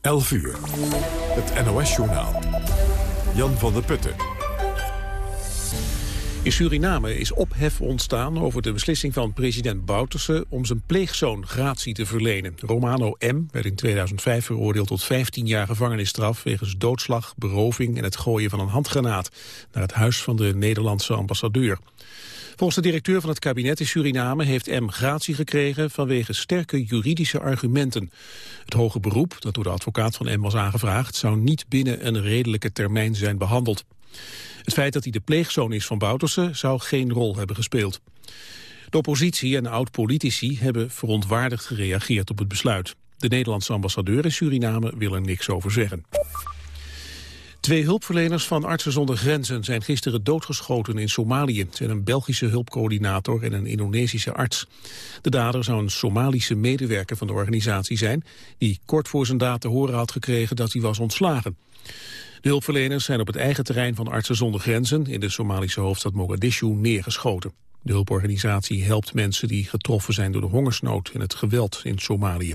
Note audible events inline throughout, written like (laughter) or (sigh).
11 uur. Het NOS-journaal. Jan van der Putten. In Suriname is ophef ontstaan over de beslissing van president Bouterse om zijn pleegzoon gratie te verlenen. Romano M. werd in 2005 veroordeeld tot 15 jaar gevangenisstraf wegens doodslag, beroving en het gooien van een handgranaat naar het huis van de Nederlandse ambassadeur. Volgens de directeur van het kabinet in Suriname heeft M gratie gekregen vanwege sterke juridische argumenten. Het hoge beroep, dat door de advocaat van M was aangevraagd, zou niet binnen een redelijke termijn zijn behandeld. Het feit dat hij de pleegzoon is van Bouterse zou geen rol hebben gespeeld. De oppositie en oud-politici hebben verontwaardigd gereageerd op het besluit. De Nederlandse ambassadeur in Suriname wil er niks over zeggen. Twee hulpverleners van Artsen zonder Grenzen zijn gisteren doodgeschoten in Somalië. Het zijn een Belgische hulpcoördinator en een Indonesische arts. De dader zou een Somalische medewerker van de organisatie zijn... die kort voor zijn daad te horen had gekregen dat hij was ontslagen. De hulpverleners zijn op het eigen terrein van Artsen zonder Grenzen... in de Somalische hoofdstad Mogadishu neergeschoten. De hulporganisatie helpt mensen die getroffen zijn door de hongersnood... en het geweld in Somalië.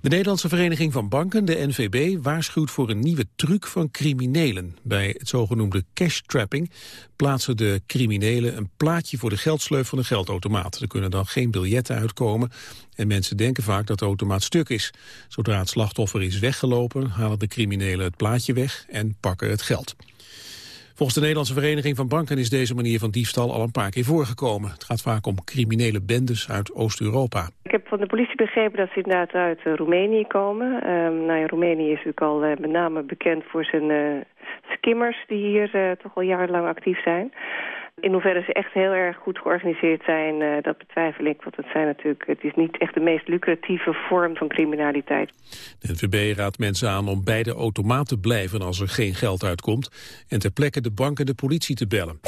De Nederlandse Vereniging van Banken, de NVB, waarschuwt voor een nieuwe truc van criminelen. Bij het zogenoemde cash-trapping plaatsen de criminelen een plaatje voor de geldsleuf van de geldautomaat. Er kunnen dan geen biljetten uitkomen en mensen denken vaak dat de automaat stuk is. Zodra het slachtoffer is weggelopen, halen de criminelen het plaatje weg en pakken het geld. Volgens de Nederlandse Vereniging van Banken is deze manier van diefstal al een paar keer voorgekomen. Het gaat vaak om criminele bendes uit Oost-Europa. Ik heb van de politie begrepen dat ze inderdaad uit uh, Roemenië komen. Uh, nou ja, Roemenië is natuurlijk al uh, met name bekend voor zijn eh, skimmers die hier toch al jarenlang actief zijn. In hoeverre ze echt heel erg goed georganiseerd zijn, uh, dat betwijfel ik. Want het, zijn natuurlijk, het is niet echt de meest lucratieve vorm van criminaliteit. De NVB raadt mensen aan om bij de automaat te blijven als er geen geld uitkomt. En ter plekke de bank en de politie te bellen.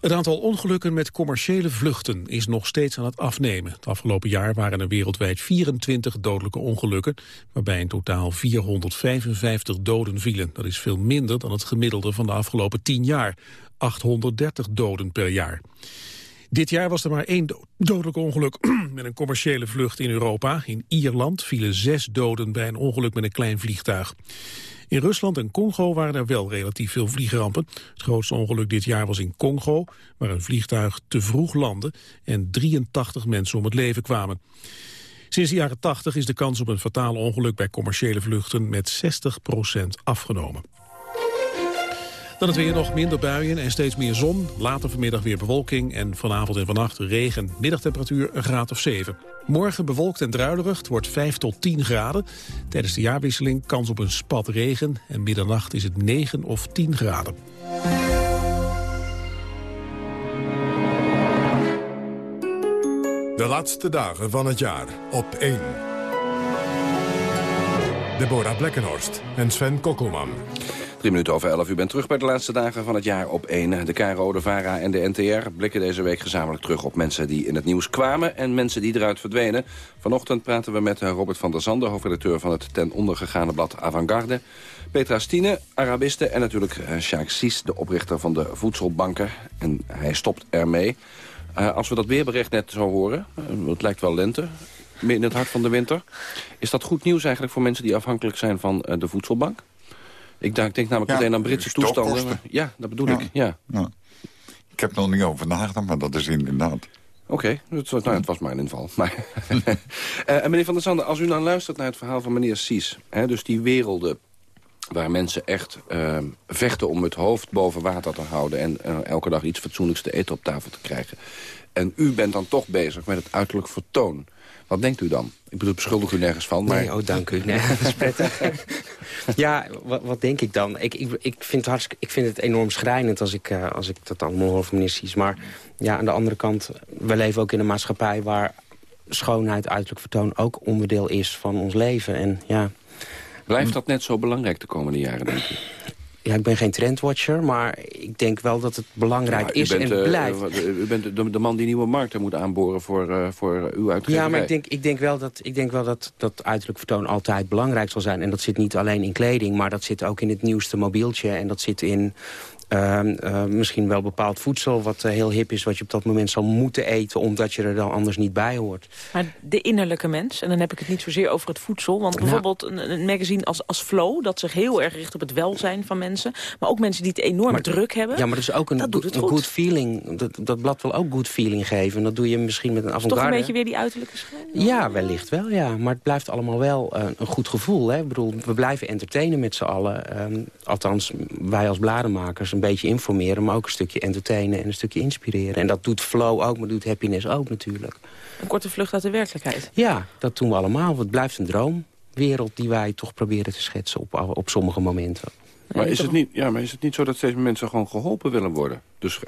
Het aantal ongelukken met commerciële vluchten is nog steeds aan het afnemen. Het afgelopen jaar waren er wereldwijd 24 dodelijke ongelukken, waarbij in totaal 455 doden vielen. Dat is veel minder dan het gemiddelde van de afgelopen 10 jaar. 830 doden per jaar. Dit jaar was er maar één dodelijk ongeluk (clears throat) met een commerciële vlucht in Europa. In Ierland vielen zes doden bij een ongeluk met een klein vliegtuig. In Rusland en Congo waren er wel relatief veel vliegrampen. Het grootste ongeluk dit jaar was in Congo, waar een vliegtuig te vroeg landde en 83 mensen om het leven kwamen. Sinds de jaren 80 is de kans op een fataal ongeluk bij commerciële vluchten met 60% afgenomen. Dan het weer nog minder buien en steeds meer zon. Later vanmiddag weer bewolking en vanavond en vannacht regen. Middagtemperatuur een graad of 7. Morgen bewolkt en druilerig. Het wordt 5 tot 10 graden. Tijdens de jaarwisseling kans op een spat regen. En middernacht is het 9 of 10 graden. De laatste dagen van het jaar op 1. Deborah Blekkenhorst en Sven Kokkelman. Drie minuten over elf. U bent terug bij de laatste dagen van het jaar op 1. De KRO, de VARA en de NTR blikken deze week gezamenlijk terug op mensen die in het nieuws kwamen en mensen die eruit verdwenen. Vanochtend praten we met eh, Robert van der Zande, hoofdredacteur van het ten ondergegaane blad Avantgarde. Petra Stine, Arabiste en natuurlijk uh, Sjaak Sies, de oprichter van de voedselbanken. En hij stopt ermee. Uh, als we dat weerbericht net zo horen, het lijkt wel lente, in het hart van de winter. Is dat goed nieuws eigenlijk voor mensen die afhankelijk zijn van de voedselbank? Ik denk, denk namelijk meteen aan Britse toestanden. Ja, dat bedoel ik. Ja. Ik heb er nog niet over nagedacht, maar dat is inderdaad. Oké, okay, het, nou, het, was een inval. Maar, (laughs) uh, meneer Van der Zanden, als u nou luistert naar het verhaal van meneer Sies... Hè, dus die werelden waar mensen echt uh, vechten om het hoofd boven water te houden... en uh, elke dag iets fatsoenlijks te eten op tafel te krijgen. En u bent dan toch bezig met het uiterlijk vertoon. Wat denkt u dan? Ik bedoel, beschuldig u nergens van. Maar... Nee, oh, dank u. Nee, (laughs) dat is prettig. ja, wat, wat, denk ik dan? Ik, ik, ik, vind het ik vind het enorm schrijnend als ik, uh, als ik dat allemaal hoor van ministers. Maar ja, aan de andere kant, we leven ook in een maatschappij... waar schoonheid, uiterlijk vertoon ook onderdeel is van ons leven. En ja... Blijft dat net zo belangrijk de komende jaren, denk ik? Ja, ik ben geen trendwatcher, maar ik denk wel dat het belangrijk is en uh, blijft. u bent de, de, man die nieuwe markten moet aanboren voor, uh, voor uw uitgeverij. Ja, maar ik denk, ik denk wel, dat, ik denk wel dat, dat uiterlijk vertoon altijd belangrijk zal zijn. En dat zit niet alleen in kleding, maar dat zit ook in het nieuwste mobieltje. En dat zit in Ehm, eh, misschien wel bepaald voedsel wat eh, heel hip is... wat je op dat moment zal moeten eten... omdat je er dan anders niet bij hoort. Maar de innerlijke mens, en dan heb ik het niet zozeer over het voedsel... want bijvoorbeeld een, een, magazine als, als Flow... dat zich heel erg richt op het welzijn van mensen... maar ook mensen die het enorm druk hebben... Ja, maar dat is ook een, een good feeling. Dat, dat blad wil ook good feeling geven. Dat doe je misschien met een avant-garde. Toch een beetje weer die uiterlijke schijn? Ja, wellicht wel, ja. Maar het blijft allemaal wel uh, een goed gevoel. Hè? Ik bedoel, we blijven entertainen met z'n allen. Um, althans, wij als bladenmakers een beetje informeren... maar ook een stukje entertainen en een stukje inspireren. En dat doet Flow ook, maar doet Happiness ook natuurlijk. Een korte vlucht uit de werkelijkheid? Ja, dat doen we allemaal. Het blijft een droomwereld die wij toch proberen te schetsen op, op sommige momenten. Maar is, het niet, ja, maar is het niet zo dat steeds meer mensen gewoon geholpen willen worden? Dus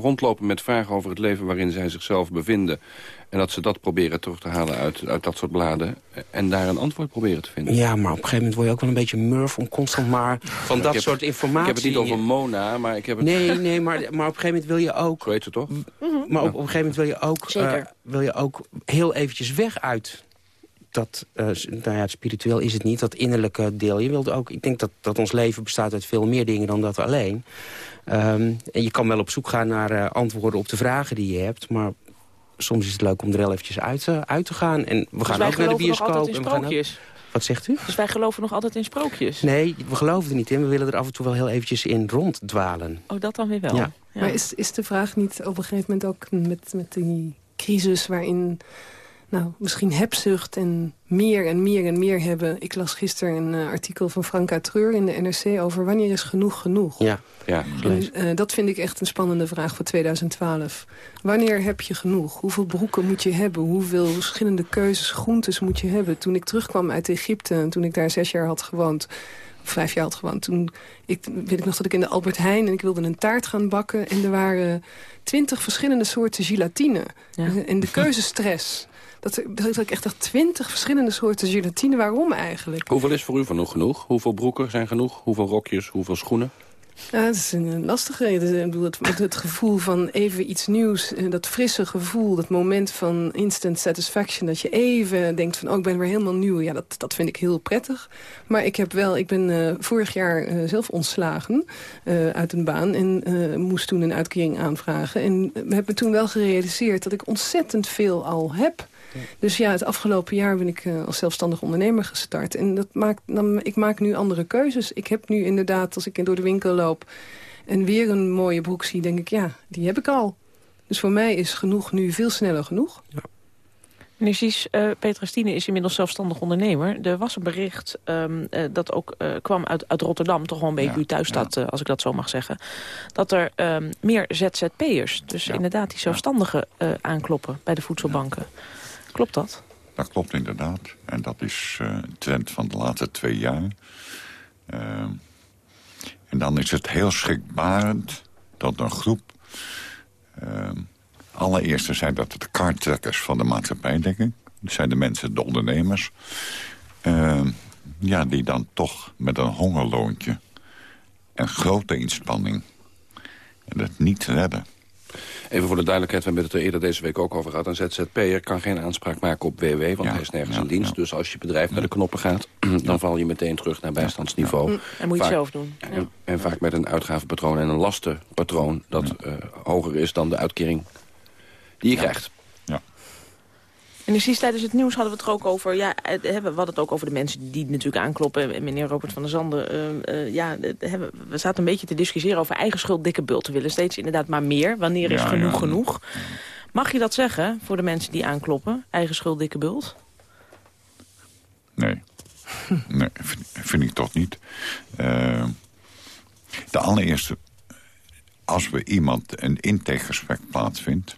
rondlopen met vragen over het leven waarin zij zichzelf bevinden... en dat ze dat proberen terug te halen uit, uit dat soort bladen... en daar een antwoord proberen te vinden. Ja, maar op een gegeven moment word je ook wel een beetje murf... om constant maar van dat soort informatie... Ik heb het niet over Mona, maar ik heb het... Nee, (laughs) nee maar, maar op een gegeven moment wil je ook... Zo heet ze toch? Maar op, op een gegeven moment wil je ook, uh, wil je ook heel eventjes weg uit dat, uh, nou ja, spiritueel is het niet, dat innerlijke deel. Je wilt ook, ik denk dat, dat ons leven bestaat uit veel meer dingen dan dat alleen. Um, en je kan wel op zoek gaan naar uh, antwoorden op de vragen die je hebt, maar soms is het leuk om er wel eventjes uit, uh, uit te gaan. En we dus gaan ook naar de bioscoop. En we gaan ook, wat zegt u? Dus wij geloven nog altijd in sprookjes? Nee, we geloven er niet in. We willen er af en toe wel heel eventjes in ronddwalen. Oh, dat dan weer wel. Ja. Ja. Maar is, is de vraag niet op een gegeven moment ook met, met die crisis... waarin nou, misschien hebzucht en meer en meer en meer hebben. Ik las gisteren een uh, artikel van Franka Treur in de NRC... over wanneer is genoeg genoeg. Ja, ja en, uh, dat vind ik echt een spannende vraag voor 2012. Wanneer heb je genoeg? Hoeveel broeken moet je hebben? Hoeveel verschillende keuzes, groentes moet je hebben? Toen ik terugkwam uit Egypte en toen ik daar zes jaar had gewoond vijf jaar had gewoond. Toen ik, weet ik nog dat ik in de Albert Heijn... en ik wilde een taart gaan bakken... en er waren twintig verschillende soorten gelatine. Ja. En de (laughs) keuzestress. Dat, dat ik echt dacht, twintig verschillende soorten gelatine. Waarom eigenlijk? Hoeveel is voor u genoeg genoeg? Hoeveel broeken zijn genoeg? Hoeveel rokjes? Hoeveel schoenen? Ja, het is een lastige reden. Ik bedoel, het, het gevoel van even iets nieuws, eh, dat frisse gevoel, dat moment van instant satisfaction, dat je even denkt van, oh, ik ben weer helemaal nieuw. Ja, dat, dat vind ik heel prettig. Maar ik heb wel, ik ben uh, vorig jaar uh, zelf ontslagen uh, uit een baan en moest toen een uitkering aanvragen. En we hebben toen wel gerealiseerd dat ik ontzettend veel al heb. Dus ja, het afgelopen jaar ben ik uh, als zelfstandig ondernemer gestart. En dat maakt, dan, ik maak nu andere keuzes. Ik heb nu inderdaad, als ik door de winkel loop... en weer een mooie broek zie, denk ik, ja, die heb ik al. Dus voor mij is genoeg nu veel sneller genoeg. Ja. Meneer Sies, uh, Petra Stine is inmiddels zelfstandig ondernemer. Er was een bericht um, uh, dat ook uh, kwam uit, uit Rotterdam, toch wel een beetje ja, u thuis staat, ja. als ik dat zo mag zeggen. Dat er um, meer ZZP'ers, dus ja. inderdaad die zelfstandigen aankloppen bij de voedselbanken. Klopt dat? Dat klopt inderdaad. En dat is uh, een trend van de laatste twee jaar. Uh, en dan is het heel schrikbarend dat een groep... Uh, allereerst zijn dat de kaarttrekkers van de maatschappij, denk ik. Dat zijn de mensen, de ondernemers. ja, die dan toch met een hongerloontje... en grote inspanning... en het niet redden. Even voor de duidelijkheid, we hebben het er eerder deze week ook over gehad. Een ZZP'er kan geen aanspraak maken op WW, want ja, hij is nergens ja, in dienst. Ja. Dus als je bedrijf naar de knoppen gaat, (clears throat) dan val je meteen terug naar bijstandsniveau. En moet je het zelf doen. En, en, vaak met een uitgavenpatroon en een lastenpatroon dat uh, hoger is dan de uitkering die je krijgt. En precies tijdens het nieuws hadden we het er ook over... Ja, we hadden het ook over de mensen die natuurlijk aankloppen. En meneer Robert van der Zanden... Uh, uh, ja, we zaten een beetje te discussiëren over eigen schuld, dikke bult. We willen steeds inderdaad maar meer. Wanneer is ja, genoeg ja. genoeg? Mag je dat zeggen voor de mensen die aankloppen? Eigen schuld, dikke bult? Nee. (laughs) nee, vind, vind, ik toch niet. Uh, de allereerste... Als we iemand een intakegesprek plaatsvindt...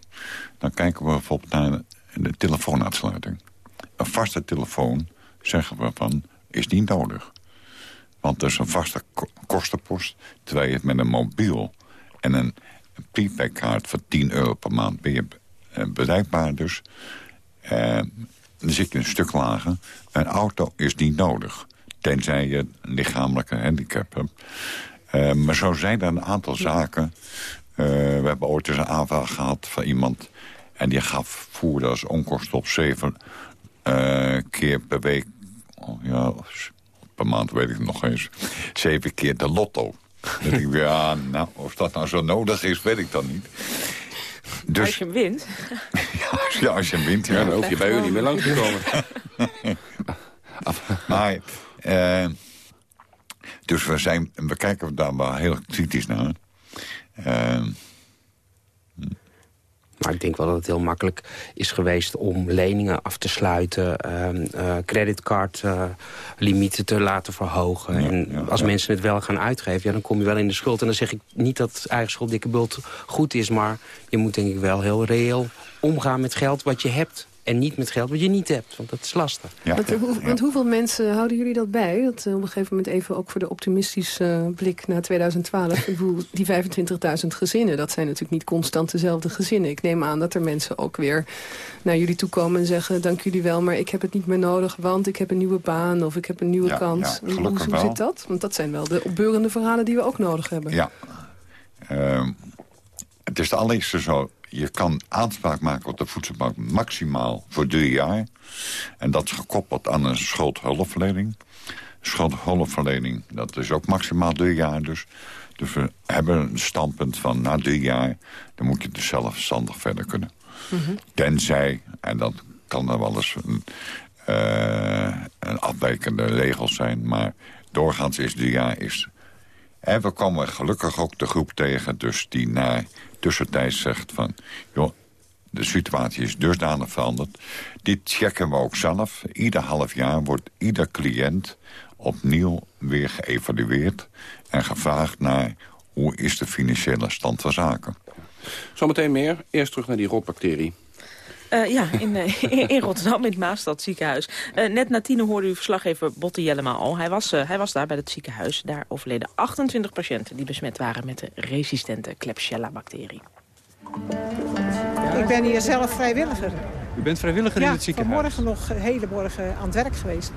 dan kijken we bijvoorbeeld naar de telefoonaansluiting. Een vaste telefoon, zeggen we van, is niet nodig. Want dat is een vaste kostenpost. Terwijl je het met een mobiel en een prepaidkaart van 10 euro per maand ben je bereikbaar dus. Uh, dan zit je een stuk lager. Een auto is niet nodig. Tenzij je een lichamelijke handicap hebt. Uh, maar zo zijn er een aantal zaken. We hebben ooit eens een aanvraag gehad van iemand... En die gaf voer als onkosten op zeven uh, keer per week. Oh, ja, per maand weet ik het nog eens. Zeven keer de lotto. Denk ik, (laughs) ja, nou, of dat nou zo nodig is, weet ik dan niet. Dus, Als je hem wint. (laughs) ja, als je hem wint, ja. Ja, dan hoef je bij u niet meer langs te komen. (laughs) Maar, eh, dus we, zijn, we kijken daar wel heel kritisch naar. Eh, Maar ik denk wel dat het heel makkelijk is geweest om leningen af te sluiten... ehm, eh, creditcardlimieten te laten verhogen. Ja, en ja, als ja. mensen het wel gaan uitgeven, ja, dan kom je wel in de schuld. En dan zeg ik niet dat eigen schuld dikke bult goed is... maar je moet denk ik wel heel reëel omgaan met geld wat je hebt... en niet met geld wat je niet hebt, want dat is lastig. ja, Want, ja, hoe- ja. want hoeveel mensen houden jullie dat bij? Dat eh, op een gegeven moment even ook voor de optimistische eh, blik naar 2012. Ik bedoel, die 25.000 gezinnen, dat zijn natuurlijk niet constant dezelfde gezinnen. Ik neem aan dat er mensen ook weer naar jullie toe komen en zeggen... dank jullie wel, maar ik heb het niet meer nodig, want ik heb een nieuwe baan... of ik heb een nieuwe Ja, kans. ja, Hoe- zit dat? Want dat zijn wel de opbeurende verhalen die we ook nodig hebben. Ja. Ehm, het is de allereerste zo. Je kan aanspraak maken op de voedselbank maximaal voor drie jaar. En dat is gekoppeld aan een schuldhulpverlening. Schuldhulpverlening, dat is ook maximaal drie jaar dus. Dus we hebben een standpunt van na drie jaar... dan moet je dus zelfstandig verder kunnen. Tenzij, en dat kan dan wel eens een, eh, een afwijkende regel zijn... maar doorgaans is drie jaar is en we komen gelukkig ook de groep tegen... dus die na tussentijds zegt van... joh, de situatie is dusdanig veranderd. Dit checken we ook zelf. Ieder half jaar wordt ieder cliënt opnieuw weer geëvalueerd... en gevraagd naar hoe is de financiële stand van zaken. Zometeen meer. Eerst terug naar die rotbacterie. Eh, ja, in, eh, in, (laughs) in Rotterdam, in het Maastad ziekenhuis. Eh, net na tienen hoorde u verslaggever Botte Jellema al. Hij was, eh, hij was daar bij het ziekenhuis. Daar overleden 28 patiënten die besmet waren met de resistente Klebsiella-bacterie. Ik ben hier zelf vrijwilliger. U bent vrijwilliger ja, in het ziekenhuis. vanmorgen nog de hele morgen aan het werk geweest.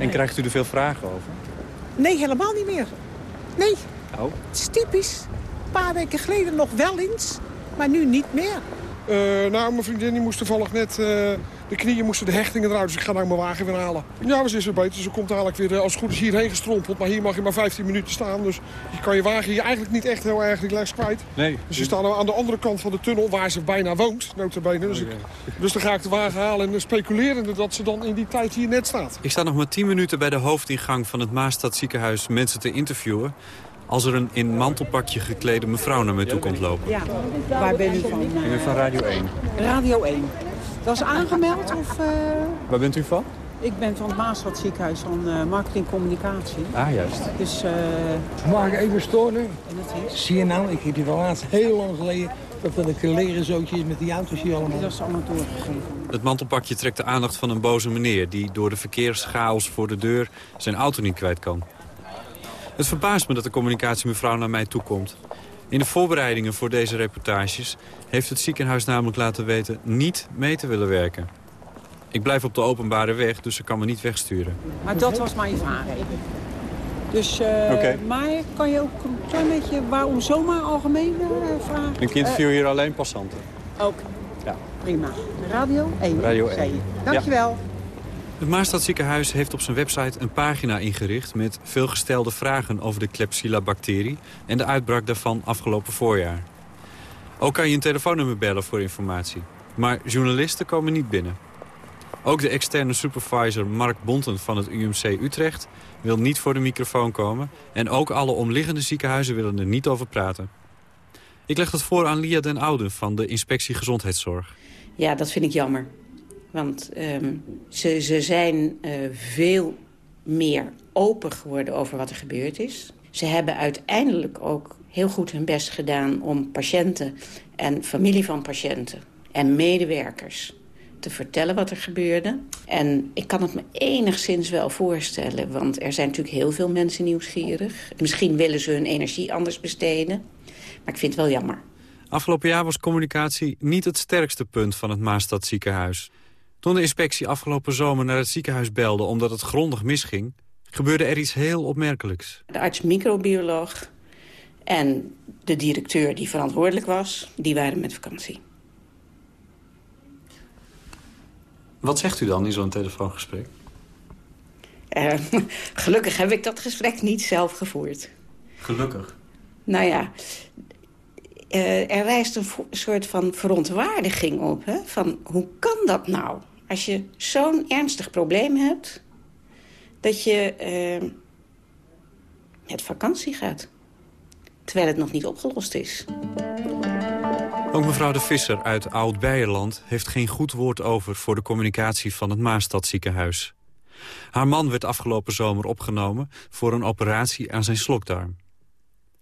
En krijgt u er veel vragen over? Nee, helemaal niet meer. Nee, Oh. het is typisch. Een paar weken geleden nog wel eens, maar nu niet meer. Eh, nou, mijn vriendin die moest toevallig net... eh, de knieën moesten de hechtingen eruit, dus ik ga nou mijn wagen weer halen. Ja, we is weer beter. Ze komt dadelijk weer, eh, als het goed is, hierheen gestrompeld. Maar hier mag je maar 15 minuten staan. Dus je kan je wagen hier eigenlijk niet echt heel erg relaxed kwijt. Nee. Dus we staan nou aan de andere kant van de tunnel, waar ze bijna woont, notabene. Dus, ik, dus dan ga ik de wagen halen en speculerende dat ze dan in die tijd hier net staat. Ik sta nog maar 10 minuten bij de hoofdingang van het Maastad ziekenhuis mensen te interviewen. Als er een in mantelpakje geklede mevrouw naar mij toe komt lopen. Ja, waar ben u van? Ik ben van Radio 1. Radio 1. Dat is aangemeld of... eh, Waar bent u van? Ik ben van het Maasstad ziekenhuis van eh marketing communicatie. Ah, juist. Dus eh, Mag ik even storen? en dat is... Zie je nou, ik heb die van laatst heel lang geleden... dat dat een leren zootje is met die auto's hier allemaal. Dat is allemaal doorgegeven. Het mantelpakje trekt de aandacht van een boze meneer... die door de verkeerschaos voor de deur zijn auto niet kwijt kan. Het verbaast me dat de communicatiemevrouw naar mij toekomt. In de voorbereidingen voor deze reportages heeft het ziekenhuis namelijk laten weten niet mee te willen werken. Ik blijf op de openbare weg, dus ze kan me niet wegsturen. Maar dat was mijn vraag. Dus, eh, Oké. maar kan je ook een klein beetje waarom zomaar algemeen eh, vragen? Ik interview hier alleen passanten. Eh, ook. Ja. Prima. Radio 1. Radio zei 1. je. Dankjewel. Het Maastad ziekenhuis heeft op zijn website een pagina ingericht... met veelgestelde vragen over de Klebsiella-bacterie... en de uitbraak daarvan afgelopen voorjaar. Ook kan je een telefoonnummer bellen voor informatie. Maar journalisten komen niet binnen. Ook de externe supervisor Mark Bonten van het UMC Utrecht... wil niet voor de microfoon komen... en ook alle omliggende ziekenhuizen willen er niet over praten. Ik leg dat voor aan Lia den Ouden van de Inspectie Gezondheidszorg. Ja, dat vind ik jammer. Want ehm, ze, ze zijn eh, veel meer open geworden over wat er gebeurd is. Ze hebben uiteindelijk ook heel goed hun best gedaan om patiënten en familie van patiënten en medewerkers te vertellen wat er gebeurde. En ik kan het me enigszins wel voorstellen, want er zijn natuurlijk heel veel mensen nieuwsgierig. Misschien willen ze hun energie anders besteden, maar ik vind het wel jammer. Afgelopen jaar was communicatie niet het sterkste punt van het Maastad ziekenhuis. Toen de inspectie afgelopen zomer naar het ziekenhuis belde omdat het grondig misging... gebeurde er iets heel opmerkelijks. De arts-microbioloog en de directeur die verantwoordelijk was, die waren met vakantie. Wat zegt u dan in zo'n telefoongesprek? Eh, (laughs) gelukkig heb ik dat gesprek niet zelf gevoerd. Gelukkig. Nou ja, uh, er rijst een soort van verontwaardiging op. Hè? Van hoe kan dat nou? Als je zo'n ernstig probleem hebt... dat je uh, met vakantie gaat. Terwijl het nog niet opgelost is. Ook mevrouw de Visser uit Oud-Beierland heeft geen goed woord over... voor de communicatie van het Maastadziekenhuis. Haar man werd afgelopen zomer opgenomen voor een operatie aan zijn slokdarm.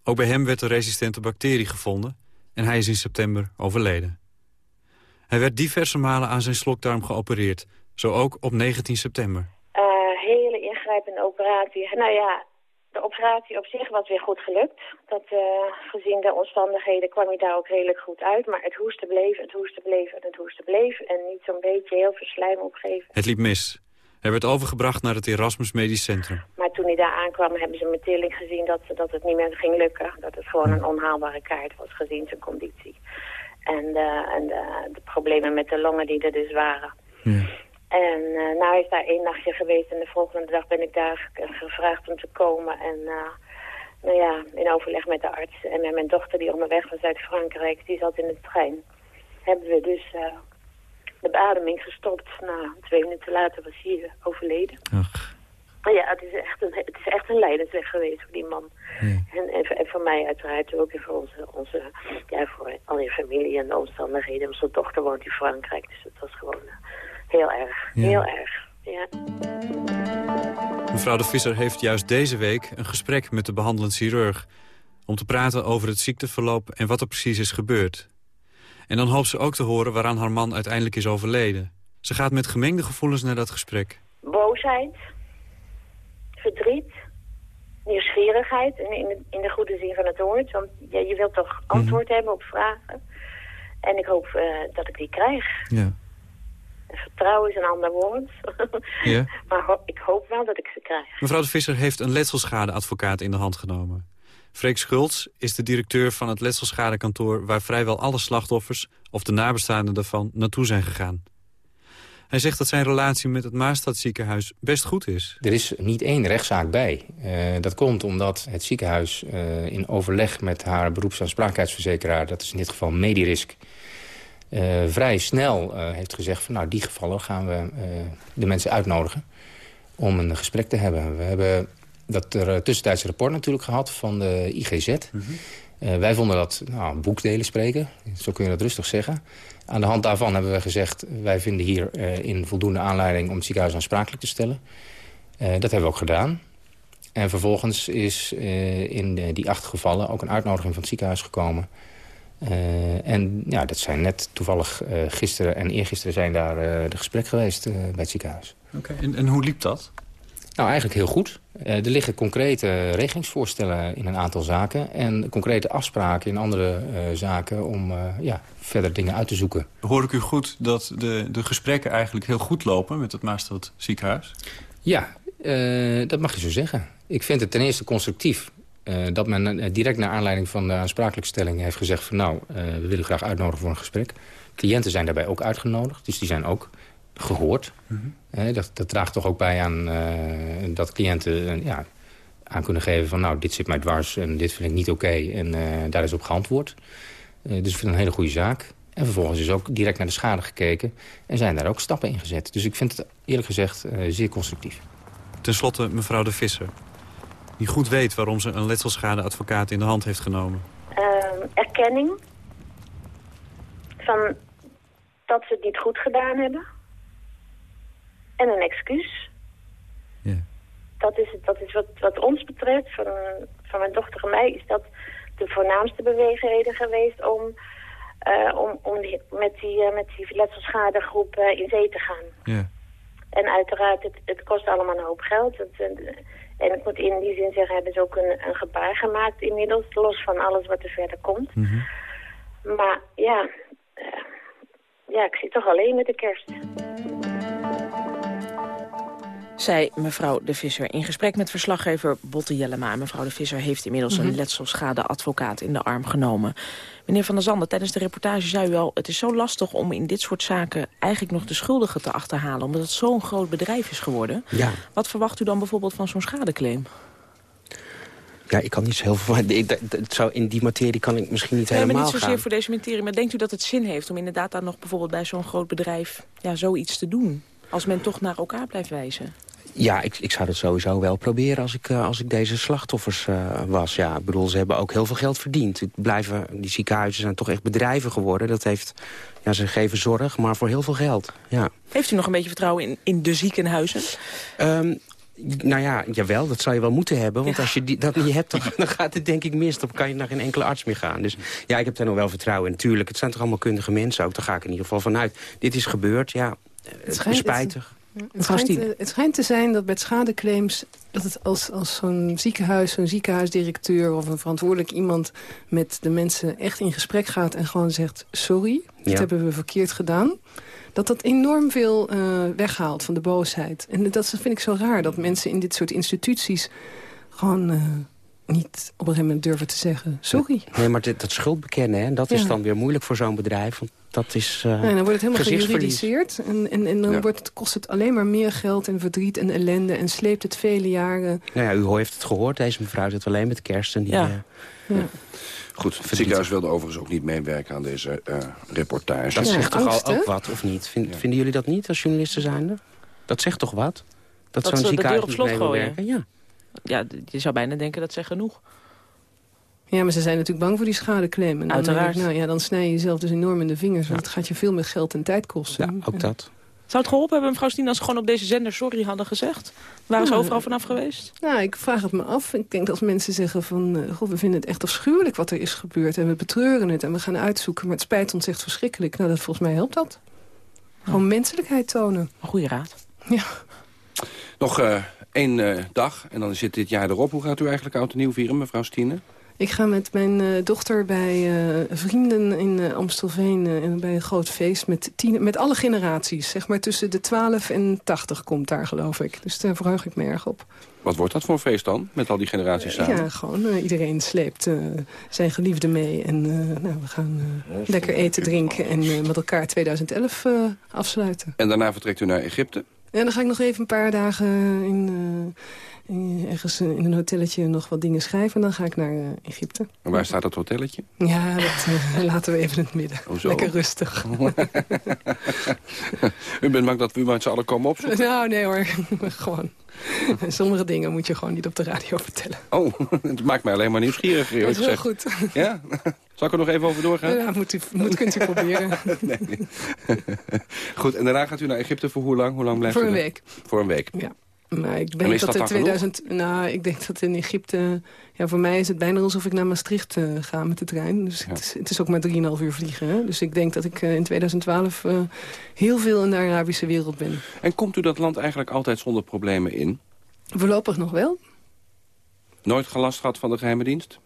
Ook bij hem werd een resistente bacterie gevonden en hij is in september overleden. Hij werd diverse malen aan zijn slokdarm geopereerd, zo ook op 19 september. Uh, hele ingrijpende operatie. Nou ja, de operatie op zich was weer goed gelukt. Dat, uh, gezien de omstandigheden kwam hij daar ook redelijk goed uit. Maar het hoesten bleef, het hoesten bleef en het hoesten bleef. En niet zo'n beetje heel veel slijm opgeven. Het liep mis. Hij werd overgebracht naar het Erasmus Medisch Centrum. Maar toen hij daar aankwam hebben ze meteen gezien dat, dat het niet meer ging lukken. Dat het gewoon een onhaalbare kaart was gezien zijn conditie. En, uh, en de, de, problemen met de longen die er dus waren. Ja. En uh, nou is daar één nachtje geweest en de volgende dag ben ik daar gevraagd om te komen. En nou ja, in overleg met de arts en met mijn dochter die onderweg was uit Frankrijk, die zat in de trein. Hebben we dus de beademing gestopt. Nou, twee minuten later was hij overleden. Ach. Maar ja, het is, echt een, het is echt een leidensweg geweest voor die man. En, en, en, voor mij uiteraard ook. En voor onze, onze ja, voor al je familie en de omstandigheden. Onze dochter woont in Frankrijk. Dus het was gewoon uh, heel erg. Heel erg. Ja. Mevrouw de Visser heeft juist deze week een gesprek met de behandelend chirurg... om te praten over het ziekteverloop en wat er precies is gebeurd. En dan hoopt ze ook te horen waaraan haar man uiteindelijk is overleden. Ze gaat met gemengde gevoelens naar dat gesprek. Boosheid, verdriet, nieuwsgierigheid in, in, de, in de goede zin van het woord. Want ja, je wilt toch antwoord mhm. hebben op vragen. En ik hoop uh, dat ik die krijg. Ja. Vertrouwen is een ander woord. ja. (laughs) Maar ik hoop wel dat ik ze krijg. Mevrouw de Visser heeft een letselschadeadvocaat in de hand genomen. Freek Schultz is de directeur van het letselschadekantoor... waar vrijwel alle slachtoffers of de nabestaanden daarvan naartoe zijn gegaan. Hij zegt dat zijn relatie met het Maastadziekenhuis best goed is. Er is niet één rechtszaak bij. Uh, dat komt omdat het ziekenhuis uh, in overleg met haar beroepsaansprakelijkheidsverzekeraar... dat is in dit geval Medirisk... Uh, vrij snel heeft gezegd van nou die gevallen gaan we de mensen uitnodigen om een gesprek te hebben. We hebben dat er een tussentijdse rapport natuurlijk gehad van de IGZ. Mm -hmm. wij vonden dat nou, boekdelen spreken, zo kun je dat rustig zeggen. Aan de hand daarvan hebben we gezegd... wij vinden hier uh, in voldoende aanleiding om het ziekenhuis aansprakelijk te stellen. Uh, dat hebben we ook gedaan. En vervolgens is in de, die acht gevallen ook een uitnodiging van het ziekenhuis gekomen. en ja, dat zijn net toevallig gisteren en eergisteren zijn daar de gesprek geweest bij het ziekenhuis. Oké, en, en hoe liep dat? Nou, eigenlijk heel goed. Uh, er liggen concrete regelingsvoorstellen in een aantal zaken... en concrete afspraken in andere uh, zaken om uh, ja, verder dingen uit te zoeken. Hoor ik u goed dat de, de gesprekken eigenlijk heel goed lopen met het Maastad ziekenhuis? Ja, dat mag je zo zeggen. Ik vind het ten eerste constructief dat men direct naar aanleiding van de aansprakelijkstelling heeft gezegd... van nou, we willen graag uitnodigen voor een gesprek. Cliënten zijn daarbij ook uitgenodigd, dus die zijn ook gehoord. Dat, dat, draagt toch ook bij aan uh, dat cliënten uh, ja, aan kunnen geven van... nou, dit zit mij dwars en dit vind ik niet oké okay, en uh, daar is op geantwoord. dus ik vind het een hele goede zaak. En vervolgens is ook direct naar de schade gekeken en zijn daar ook stappen in gezet. Dus ik vind het eerlijk gezegd zeer constructief. Ten slotte mevrouw de Visser, die goed weet waarom ze een letselschadeadvocaat in de hand heeft genomen. Ehm, erkenning van dat ze het niet goed gedaan hebben en een excuus. Ja. Dat is, dat is wat, wat ons betreft, van, van mijn dochter en mij, is dat de voornaamste beweegreden geweest om, uh, om, om die, met die, uh, met die letselschadegroep uh, in zee te gaan. Ja. En uiteraard, het, het kost allemaal een hoop geld. Het, en ik moet in die zin zeggen, hebben ze ook een, een gebaar gemaakt inmiddels, los van alles wat er verder komt. Mm -hmm. Maar ja, ja, ik zit toch alleen met de kerst zei mevrouw de Visser in gesprek met verslaggever Botte Jellema. Mevrouw de Visser heeft inmiddels mm -hmm. een letselschadeadvocaat in de arm genomen. Meneer Van der Zanden, tijdens de reportage zei u al... het is zo lastig om in dit soort zaken eigenlijk nog de schuldigen te achterhalen... omdat het zo'n groot bedrijf is geworden. Ja. Wat verwacht u dan bijvoorbeeld van zo'n schadeclaim? Ja, ik kan niet zo heel veel... Dat zou, in die materie kan ik misschien niet Nee, helemaal maar niet zozeer gaan. voor deze materie. Maar denkt u dat het zin heeft om inderdaad dan nog bijvoorbeeld bij zo'n groot bedrijf ja, zoiets te doen? Als men toch naar elkaar blijft wijzen. Ja, ik, ik zou dat sowieso wel proberen als ik, eh, als ik deze slachtoffers eh, was. Ja, ik bedoel, ze hebben ook heel veel geld verdiend. Het Blijven, die ziekenhuizen zijn toch echt bedrijven geworden. Dat heeft, ja, ze geven zorg, maar voor heel veel geld. Ja. Heeft u nog een beetje vertrouwen in, in de ziekenhuizen? Ehm, nou ja, jawel, dat zou je wel moeten hebben. Want als je die, dat niet hebt, dan, (laughs) dan gaat het denk ik mis. Dan kan je naar geen enkele arts meer gaan. Dus ja, ik heb daar nog wel vertrouwen in. Tuurlijk, het zijn toch allemaal kundige mensen ook. Daar ga ik in ieder geval vanuit. Dit is gebeurd, ja. Het spijtig. Het schijnt, eh, het schijnt te zijn dat met schadeclaims... dat het als, als zo'n ziekenhuis, zo'n ziekenhuisdirecteur... of een verantwoordelijk iemand met de mensen echt in gesprek gaat... en gewoon zegt, sorry, dit Ja. hebben we verkeerd gedaan... dat dat enorm veel eh, weghaalt van de boosheid. En dat vind ik zo raar, dat mensen in dit soort instituties... gewoon eh, niet op een gegeven moment durven te zeggen, sorry. Nee, maar dit, dat schuld bekennen, hè, dat is dan weer moeilijk voor zo'n bedrijf. Want dat is uh, Ja, en dan wordt het helemaal gejuridiseerd. En, en, en dan Ja. wordt het, kost het alleen maar meer geld en verdriet en ellende... en sleept het vele jaren. Nou ja, u heeft het gehoord. Deze mevrouw zit alleen met kerst. En die, Ja. eh, Ja. Goed, het ziekenhuis wilde overigens ook niet meewerken aan deze eh, reportage. dat zegt toch al ook wat, of niet? Vind- Vinden jullie dat niet als journalisten zijnde? Dat zegt toch wat? Dat, Dat zo'n de ziekenhuis deur op niet slot mee wil gooien. werken? Ja. Ja, je zou bijna denken dat zegt genoeg. Ja, maar ze zijn natuurlijk bang voor die schadeclaim. En dan Uiteraard. denk ik, nou ja, dan snij je jezelf dus enorm in de vingers. Want het gaat je veel meer geld en tijd kosten. Ja, ook dat. Zou het geholpen hebben, mevrouw Stien, als ze gewoon op deze zender sorry hadden gezegd? Waren ze Ja. overal vanaf geweest? Nou, ik vraag het me af. Ik denk dat als mensen zeggen van... eh, God, we vinden het echt afschuwelijk wat er is gebeurd. En we betreuren het en we gaan uitzoeken. Maar het spijt ons echt verschrikkelijk. Nou, dat, volgens mij helpt dat. Gewoon menselijkheid tonen. Een goede raad. Ja. Nog eh, één eh, dag en dan zit dit jaar erop. Hoe gaat u eigenlijk oud en nieuw vieren, mevrouw Stine? Ik ga met mijn eh, dochter bij eh, vrienden in Amstelveen... en bij een groot feest met, tien, met alle generaties. Zeg maar tussen de 12 en 80 komt daar, geloof ik. Dus daar verheug ik me erg op. Wat wordt dat voor een feest dan, met al die generaties samen? Ja, gewoon iedereen sleept zijn geliefde mee. En nou, we gaan lekker eten, drinken en met elkaar 2011 eh, afsluiten. En daarna vertrekt u naar Egypte. En dan ga ik nog even een paar dagen in, eh, ergens eh, in een hotelletje nog wat dingen schrijven. En dan ga ik naar eh, Egypte. En waar staat dat hotelletje? Ja, dat eh, laten we even in het midden. Oh. Lekker rustig. (laughs) u bent bang dat we u met z'n allen komen opzoeken? nou, nee hoor. (laughs) gewoon. Sommige dingen moet je gewoon niet op de radio vertellen. Oh, (laughs) het maakt mij alleen maar nieuwsgierig, Dat is heel goed. Ja? Zal ik er nog even over doorgaan? Ja, moet u, moet, kunt u proberen. nee. Goed, en daarna gaat u naar Egypte voor hoe lang? Hoe lang blijft Voor u een daar? week. Voor een week. Ja. Maar ik En denk dat, in dan 2000... Nou, ik denk dat in Egypte... Ja, voor mij is het bijna alsof ik naar Maastricht eh, ga met de trein. Dus het, is, het is ook maar 3,5 uur vliegen. Hè? Dus ik denk dat ik eh, in 2012 eh, heel veel in de Arabische wereld ben. En komt u dat land eigenlijk altijd zonder problemen in? Voorlopig nog wel. Nooit gelast gehad van de geheime dienst?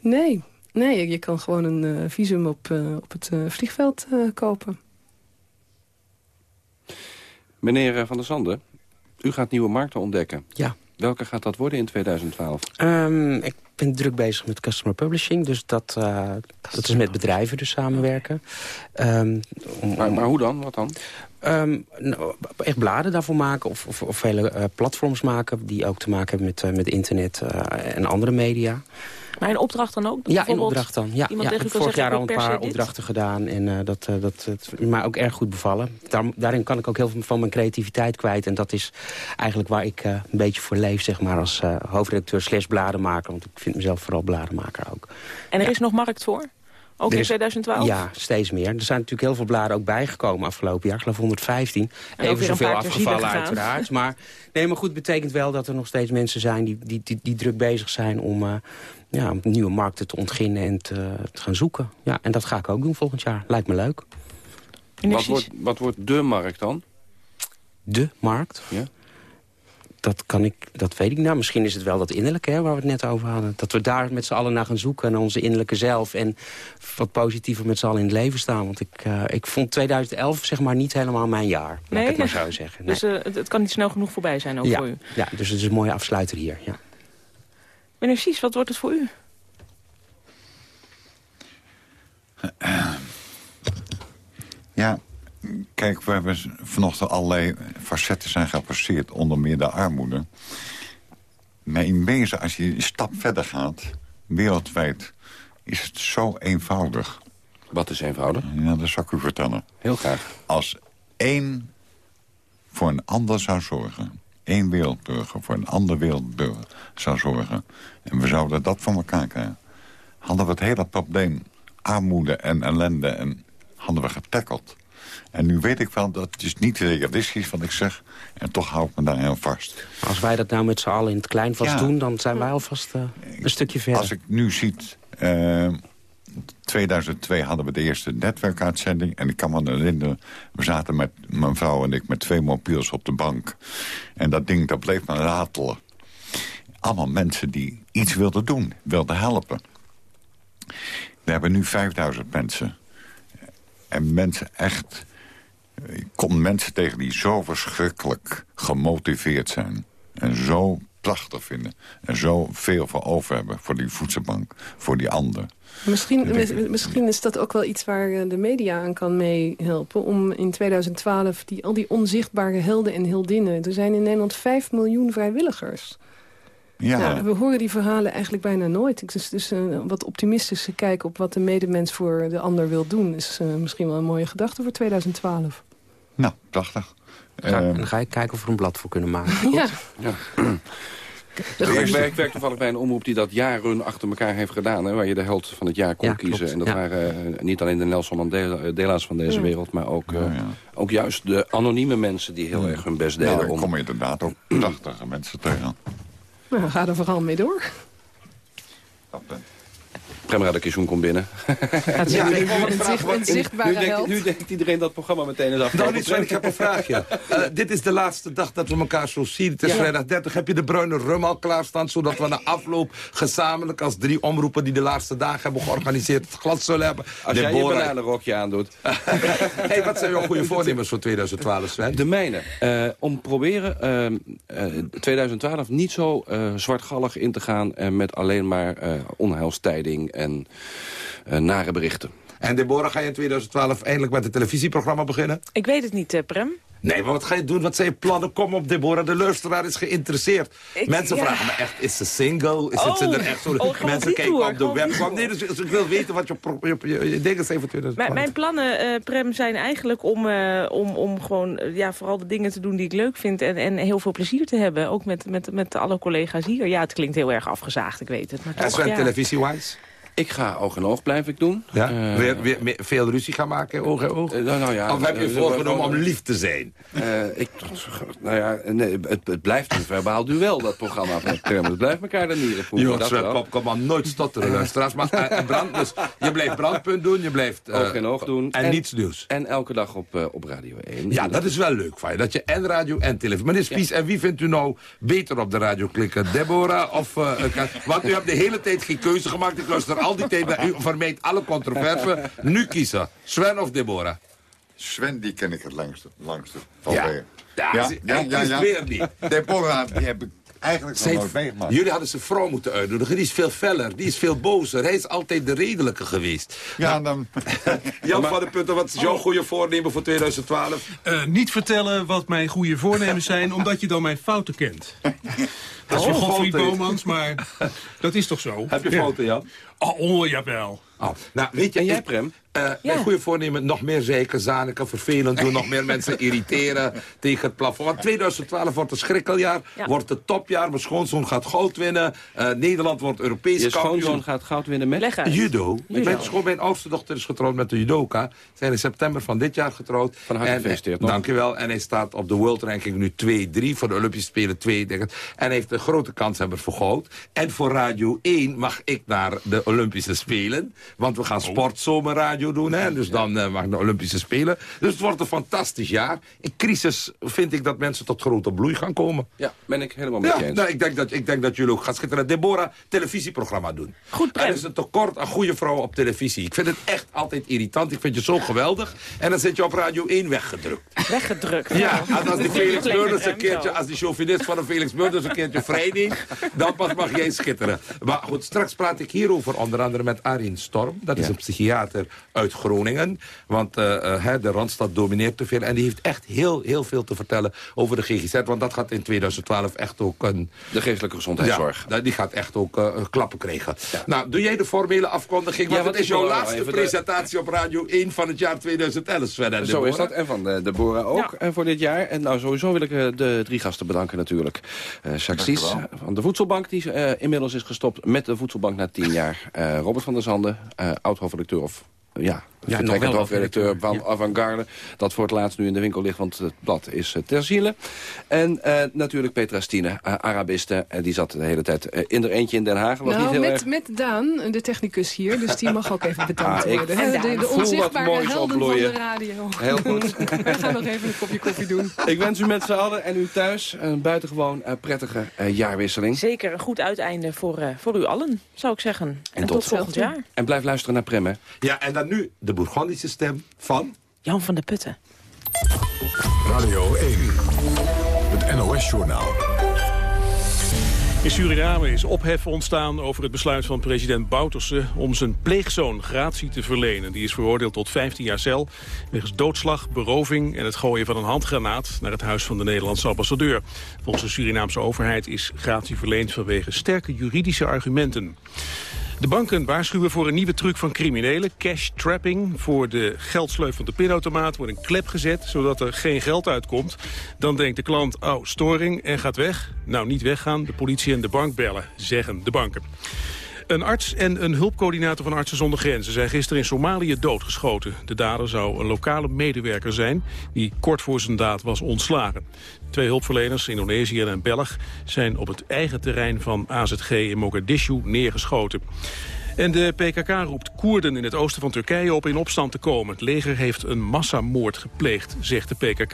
Nee, nee je kan gewoon een visum op, op het vliegveld kopen. Meneer Van der Zanden, u gaat nieuwe markten ontdekken. Ja. Welke gaat dat worden in 2012? Ehm, ik ben druk bezig met customer publishing. Dus dat, eh, dat is met bedrijven dus samenwerken. Ehm, om- Maar, hoe dan? Wat dan? Ehm, nou, echt bladen daarvoor maken of, of, of hele eh, platforms maken... die ook te maken hebben met, eh, met internet en andere media. Maar in opdracht dan ook? Ja, in bijvoorbeeld opdracht dan. Ja, ik heb vorig jaar al een paar dit? opdrachten gedaan. En eh, dat, eh, dat het mij ook erg goed bevallen. Daar, daarin kan ik ook heel veel van mijn creativiteit kwijt. En dat is eigenlijk waar ik eh, een beetje voor leef, zeg maar, als hoofdredacteur slash bladenmaker. Want ik vind mezelf vooral bladenmaker ook. En er is nog markt voor? Ook Er in is- 2012? Ja, steeds meer. Er zijn natuurlijk heel veel bladen ook bijgekomen afgelopen jaar. Ik geloof 115. ook Even zoveel afgevallen uiteraard. Maar, nee, maar goed, betekent wel dat er nog steeds mensen zijn... die, die, die, die druk bezig zijn om, eh, ja, om nieuwe markten te ontginnen en te, te gaan zoeken. Ja, en dat ga ik ook doen volgend jaar. Lijkt me leuk. Wat wordt, wat wordt de markt dan? De markt? Ja. Dat, kan ik, dat weet ik nou. Misschien is het wel dat innerlijke hè, waar we het net over hadden. Dat we daar met z'n allen naar gaan zoeken. Naar onze innerlijke zelf. En wat positiever met z'n allen in het leven staan. Want ik, eh, ik vond 2011 zeg maar niet helemaal mijn jaar. Laat Nee? ik het maar zo zeggen. Nee. Dus eh, het, het kan niet snel genoeg voorbij zijn ook ja, voor u. ja, dus het is een mooie afsluiter hier. Ja. Meneer Sies, wat wordt het voor u? Ja, kijk, we hebben vanochtend allerlei facetten zijn gepasseerd. Onder meer de armoede. Maar in wezen, als je een stap verder gaat, wereldwijd, is het zo eenvoudig. Wat is eenvoudig? Ja, dat zal ik u vertellen. Heel graag. Als één voor een ander zou zorgen... één wereldburger voor een ander wereldburger zou zorgen... en we zouden dat voor elkaar krijgen... hadden we het hele probleem armoede en ellende en hadden we getackeld. En nu weet ik wel, dat is niet realistisch wat ik zeg. En toch hou ik me daar heel vast. Als wij dat nou met z'n allen in het klein vast Ja. doen... dan zijn wij alvast uh, een stukje verder. Als ik nu ziet... Uh, 2002 hadden we de eerste netwerkuitzending. En ik kan me herinneren, we zaten met mijn vrouw en ik met twee mobiels op de bank. En dat ding, dat bleef maar ratelen. Allemaal mensen die iets wilden doen, wilden helpen. We hebben nu 5000 mensen. En mensen echt... Ik kom mensen tegen die zo verschrikkelijk gemotiveerd zijn. En zo prachtig vinden. En zo veel voor over hebben voor die voedselbank. Voor die ander. Misschien, misschien is dat ook wel iets waar eh, de media aan kan meehelpen... om in 2012 die, al die onzichtbare helden en heldinnen... er zijn in Nederland 5 miljoen vrijwilligers. Ja. Nou, we horen die verhalen eigenlijk bijna nooit. Dus, dus uh, wat optimistische kijk op wat de medemens voor de ander wil doen... is uh, misschien wel een mooie gedachte voor 2012. Nou, prachtig. Ga, dan ga ik kijken of we er een blad voor kunnen maken. (laughs) Ja. ja. Ik werk, werk toevallig bij een omroep die dat jaren achter elkaar heeft gedaan. Hè, waar je de held van het jaar kon ja, kiezen. Klopt, en dat ja. waren uh, niet alleen de Nelson Mandela's van deze wereld... maar ook, uh, ook juist de anonieme mensen die heel erg hun best deden. Nou, ik om... kom inderdaad ook prachtige mensen tegen. Nou, ga er vooral mee door. Prem Radakishun komt binnen. Ja, ik een, zicht, een zichtbare nu, denkt, held. nu denkt iedereen dat het programma meteen is Nou, afgelopen. niet zo, ik heb een vraagje. (laughs) Uh, dit is de laatste dag dat we elkaar zo zien. Het is ja. vrijdag 30. Heb je de bruine rum al klaarstaan... zodat we na afloop gezamenlijk als drie omroepen... die de laatste dagen hebben georganiseerd het glas zullen hebben? Als jij je bananenrokje aandoet. (laughs) hey, wat zijn jouw goede voornemens voor 2012, Sven? De mijne. Uh, om proberen uh, 2012 niet zo zwartgallig in te gaan... met alleen maar onheilstijding en uh, nare berichten. En Deborah, ga je in 2012 eindelijk met een televisieprogramma beginnen? Ik weet het niet, uh, Prem. Nee, maar wat ga je doen? Wat zijn je plannen? Kom op, Deborah. De luisteraar is geïnteresseerd. Ik, Mensen ja. vragen me echt, is ze single? Is oh, het er echt zo? Oh, Mensen kijken op de website. Nee, dus, dus, ik wil weten wat je, je, je, je dingen zijn voor 2012. Mijn plannen, uh, Prem, zijn eigenlijk om, uh, om, om gewoon ja, vooral de dingen te doen die ik leuk vind. En, en heel veel plezier te hebben. Ook met, met, met alle collega's hier. Ja, het klinkt heel erg afgezaagd, ik weet het. Maar en Sven, ja. televisie-wise? Ik ga oog in oog blijf ik doen. Ja? Uh, weer, weer, weer, veel ruzie gaan maken, oog in oog? Uh, nou, nou ja, of heb je uh, voorgenomen om lief te zijn? ik, nou ja, nee, het, het, blijft een verbaal duel, dat programma (laughs) van Prem. Het blijft elkaar er niet Sven, pop, kom maar nooit stotteren, luisteraars. Maar brand, dus, je blijft brandpunt doen, je blijft... oog in oog doen. En, en niets nieuws. En elke dag op, op Radio 1. Ja, dat is wel leuk van je. Dat je en radio en televisie... Meneer Spies, ja. en wie vindt u nou beter op de radio klikken? Deborah of... (laughs) want u hebt de hele tijd geen keuze gemaakt. Ik luister al die naar u (laughs) vermijdt alle controverse. Nu kiezen. Sven of Deborah? Sven, die ken ik het langste. langste van ja. Ja, ja, ja, ja, ja. weer niet. Deborah, die heb ik eigenlijk nog nooit meegemaakt. Jullie hadden zijn vrouw moeten uitnodigen. Die is veel feller, die is veel bozer. Hij is altijd de redelijke geweest. Ja, dan... (laughs) Jan van der Putten, wat is jouw goede voornemen voor 2012? Uh, niet vertellen wat mijn goede voornemens zijn, omdat je dan mijn fouten kent. Dat is van Godfried Bomans, maar dat is toch zo? Heb je fouten, Jan? Oh, oh jawel. Oh, nou, weet je, en jij, Prem? Uh, ja. Mijn goede voornemen, nog meer zeiken, zaniken, vervelend doen, nog meer mensen (laughs) irriteren tegen het plafond. Want 2012 wordt een schrikkeljaar, ja. wordt het topjaar. Mijn schoonzoon gaat goud winnen. Uh, Nederland wordt Europees Je kampioen. schoonzoon gaat goud winnen met? Judo. Judo. Mijn, schoon, mijn oudste dochter is getrouwd met de judoka. Ze zijn in september van dit jaar getrouwd. Van harte gefeliciteerd. nog. Dankjewel. En hij staat op de World Ranking nu 2-3. Voor de Olympische Spelen 2. En hij heeft een grote kans hebben voor goud. En voor Radio 1 mag ik naar de Olympische Spelen. Want we gaan sportzomerradio doen. Hè? Dus dan uh, mag ik de Olympische Spelen. Dus het wordt een fantastisch jaar. In crisis vind ik dat mensen tot grote bloei gaan komen. Ja, ben ik helemaal met ja, je eens. Nou, ik, denk dat, ik denk dat jullie ook gaan schitteren. Deborah, televisieprogramma doen. Goed, Er is een tekort aan goede vrouwen op televisie. Ik vind het echt altijd irritant. Ik vind je zo geweldig. En dan zit je op Radio 1 weggedrukt. Weggedrukt? Ja, en als die (laughs) Felix Meurders een keertje, als die chauvinist van een Felix Meurders een keertje vrij neemt, dan pas mag jij schitteren. Maar goed, straks praat ik hierover onder andere met Arin Storm. Dat is een psychiater uit Groningen. Want uh, de Randstad domineert te veel. En die heeft echt heel, heel veel te vertellen over de GGZ. Want dat gaat in 2012 echt ook een... De geestelijke gezondheidszorg. Ja, die gaat echt ook uh, klappen krijgen. Nou, doe jij de formele afkondiging? Want ja, het is jouw laatste presentatie op Radio 1 van het jaar 2011, Sven Zo is dat. En van de, de Bora ook ja. voor dit jaar. En nou, sowieso wil ik de drie gasten bedanken natuurlijk. Uh, Jacques van de Voedselbank, die inmiddels is gestopt met de Voedselbank na tien jaar. Robert van der Zanden, oud-hoofdredacteur of ja, ja hoofdredacteur van ja. Avantgarde. Dat voor het laatst nu in de winkel ligt, want het blad is uh, ter ziele. En uh, natuurlijk Petra Stine, uh, Arabiste. En die zat de hele tijd in er eentje in Den Haag. Was nou, niet heel met, erg... met Daan, de technicus hier. Dus die mag ook even bedankt ah, worden. De, de, de onzichtbare helden opbloeien. van de radio. Heel goed. (laughs) We gaan nog even een kopje koffie doen. Ik wens u met z'n allen en u thuis een buitengewoon prettige jaarwisseling. Zeker een goed uiteinde voor, voor u allen, zou ik zeggen. En, en tot, tot volgend jaar. En blijf luisteren naar Prem, hè? Ja, en dan nu de Bourgondische stem van... Jan van der Putten. Radio 1, het NOS-journaal. In Suriname is ophef ontstaan over het besluit van president Bouterse... om zijn pleegzoon gratie te verlenen. Die is veroordeeld tot 15 jaar cel... wegens doodslag, beroving en het gooien van een handgranaat... naar het huis van de Nederlandse ambassadeur. Volgens de Surinaamse overheid is gratie verleend... vanwege sterke juridische argumenten. De banken waarschuwen voor een nieuwe truc van criminelen. Cash trapping. Voor de geldsleuf van de pinautomaat wordt een klep gezet... zodat er geen geld uitkomt. Dan denkt de klant, oh, storing, en gaat weg. Nou, niet weggaan. De politie en de bank bellen, zeggen de banken. Een arts en een hulpcoördinator van Artsen zonder Grenzen zijn gisteren in Somalië doodgeschoten. De dader zou een lokale medewerker zijn die kort voor zijn daad was ontslagen. Twee hulpverleners, Indonesië en Belg, zijn op het eigen terrein van AZG in Mogadishu neergeschoten. En de PKK roept Koerden in het oosten van Turkije op in opstand te komen. Het leger heeft een massamoord gepleegd, zegt de PKK.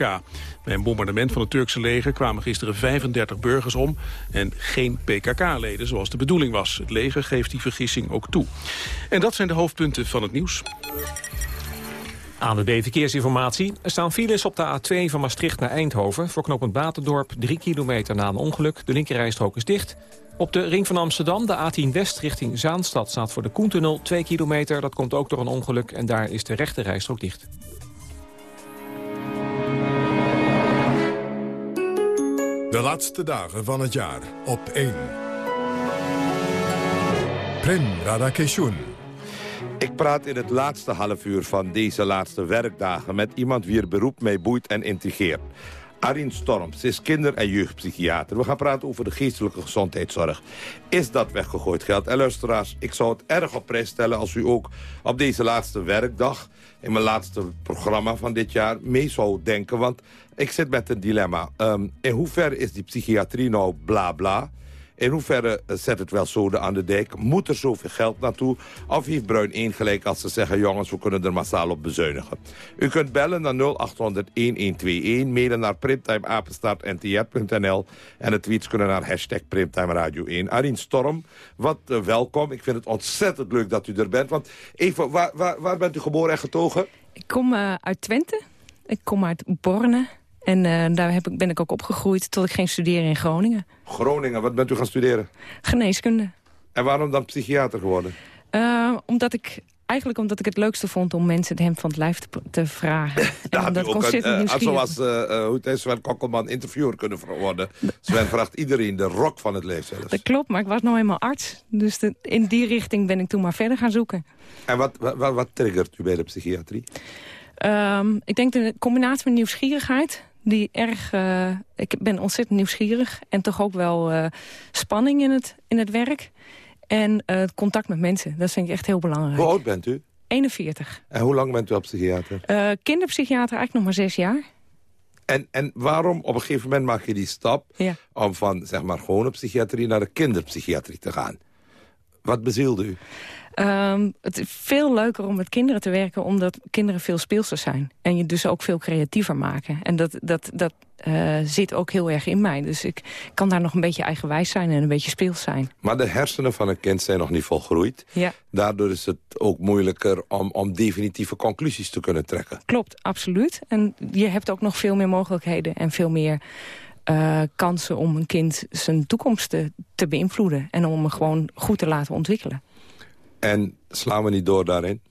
Bij een bombardement van het Turkse leger kwamen gisteren 35 burgers om... en geen PKK-leden, zoals de bedoeling was. Het leger geeft die vergissing ook toe. En dat zijn de hoofdpunten van het nieuws. Aan de verkeersinformatie. Er staan files op de A2 van Maastricht naar Eindhoven... voor knooppunt Batendorp, 3 kilometer na een ongeluk. De linkerrijstrook is dicht. Op de ring van Amsterdam, de A10 West richting Zaanstad... staat voor de Koentunnel 2 kilometer. Dat komt ook door een ongeluk en daar is de rechte rijstrook dicht. De laatste dagen van het jaar op 1. Prem Radakeshun. Ik praat in het laatste half uur van deze laatste werkdagen... met iemand wier beroep mij boeit en intrigeert. Arien Storms is kinder- en jeugdpsychiater. We gaan praten over de geestelijke gezondheidszorg. Is dat weggegooid geld? En luisteraars, ik zou het erg op prijs stellen... als u ook op deze laatste werkdag... in mijn laatste programma van dit jaar mee zou denken. Want ik zit met een dilemma. Um, in hoeverre is die psychiatrie nou bla bla... In hoeverre zet het wel zoden aan de dijk? Moet er zoveel geld naartoe? Of heeft Bruin 1 gelijk als ze zeggen... jongens, we kunnen er massaal op bezuinigen? U kunt bellen naar 0800-1121, mailen naar primtimeapenstaartntr.nl... en de tweets kunnen naar hashtag Primtime Radio 1. Arien Storm, wat uh, welkom. Ik vind het ontzettend leuk dat u er bent. Want even, waar, waar, waar bent u geboren en getogen? Ik kom uh, uit Twente. Ik kom uit Borne. En uh, daar heb ik, ben ik ook opgegroeid tot ik ging studeren in Groningen. Groningen, wat bent u gaan studeren? Geneeskunde. En waarom dan psychiater geworden? Uh, omdat ik Eigenlijk omdat ik het leukste vond om mensen het hem van het lijf te, te vragen. (laughs) en omdat ik ontzettend uh, Zoals uh, uh, hoe het Sven Kokkelman interviewer kunnen worden. Sven vraagt iedereen de rok van het leven zelfs. Dat klopt, maar ik was nou eenmaal arts. Dus de, in die richting ben ik toen maar verder gaan zoeken. En wat, wat, wat triggert u bij de psychiatrie? Um, ik denk de combinatie met nieuwsgierigheid die erg... Uh, ik ben ontzettend nieuwsgierig en toch ook wel uh, spanning in het, in het werk. En uh, contact met mensen, dat vind ik echt heel belangrijk. Hoe oud bent u? 41. En hoe lang bent u al psychiater? kinderpsychiater eigenlijk nog maar zes jaar. En, en waarom op een gegeven moment maak je die stap... Ja. om van zeg maar gewone psychiatrie naar de kinderpsychiatrie te gaan? Wat bezielde u? Um, het is veel leuker om met kinderen te werken... omdat kinderen veel speelser zijn. En je dus ook veel creatiever maken. En dat, dat, dat uh, zit ook heel erg in mij. Dus ik kan daar nog een beetje eigenwijs zijn en een beetje speels zijn. Maar de hersenen van een kind zijn nog niet volgroeid. Ja. Daardoor is het ook moeilijker om, om definitieve conclusies te kunnen trekken. Klopt, absoluut. En je hebt ook nog veel meer mogelijkheden en veel meer... Uh, kansen om een kind zijn toekomst te, te beïnvloeden. En om hem gewoon goed te laten ontwikkelen. En slaan we niet door daarin?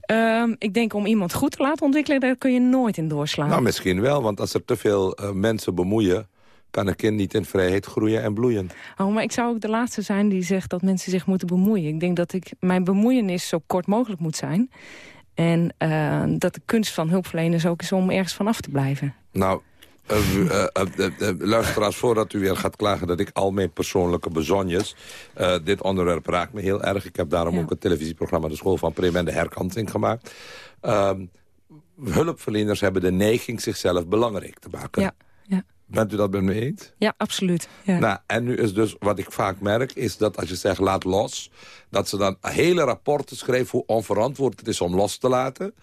Ehm, ik denk om iemand goed te laten ontwikkelen, daar kun je nooit in doorslaan. Nou, misschien wel, want als er te veel eh, mensen bemoeien... kan een kind niet in vrijheid groeien en bloeien. Oh, maar ik zou ook de laatste zijn die zegt dat mensen zich moeten bemoeien. Ik denk dat ik, mijn bemoeienis zo kort mogelijk moet zijn. En eh, dat de kunst van hulpverleners ook is om ergens van af te blijven. Nou, uh, uh, uh, luisteraars, voordat u weer gaat klagen dat ik al mijn persoonlijke bezonjes... dit onderwerp raakt me heel erg. Ik heb daarom ook het televisieprogramma De School van Prim en de Herkansing gemaakt. Ehm, hulpverleners hebben de neiging zichzelf belangrijk te maken. Ja, ja. Bent u dat met me eens? Ja, absoluut. Ja. Nou, en nu is dus wat ik vaak merk, is dat als je zegt laat los... dat ze dan hele rapporten schrijven hoe onverantwoord het is om los te laten...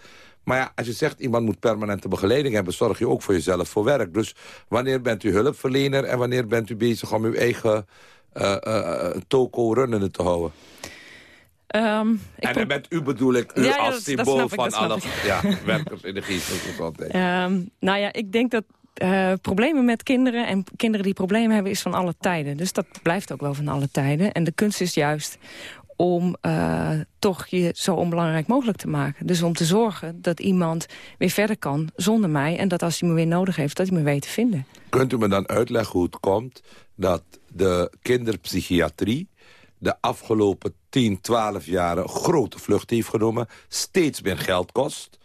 Maar ja, als je zegt iemand moet permanente begeleiding hebben... zorg je ook voor jezelf voor werk. Dus wanneer bent u hulpverlener en wanneer bent u bezig om uw eigen uh, uh, toko runnende te houden? Um, en dan bent u bedoel ik, u ja, ja, als dat, symbool dat ik, van alle ja, werkers in de gezondheid. Um, nou ja, ik denk dat uh, problemen met kinderen en kinderen die problemen hebben is van alle tijden. Dus dat blijft ook wel van alle tijden. En de kunst is juist om uh, toch je zo onbelangrijk mogelijk te maken. Dus om te zorgen dat iemand weer verder kan zonder mij... en dat als hij me weer nodig heeft, dat hij me weet te vinden. Kunt u me dan uitleggen hoe het komt dat de kinderpsychiatrie... de afgelopen 10, 12 jaren grote vlucht heeft genomen... steeds meer geld kost...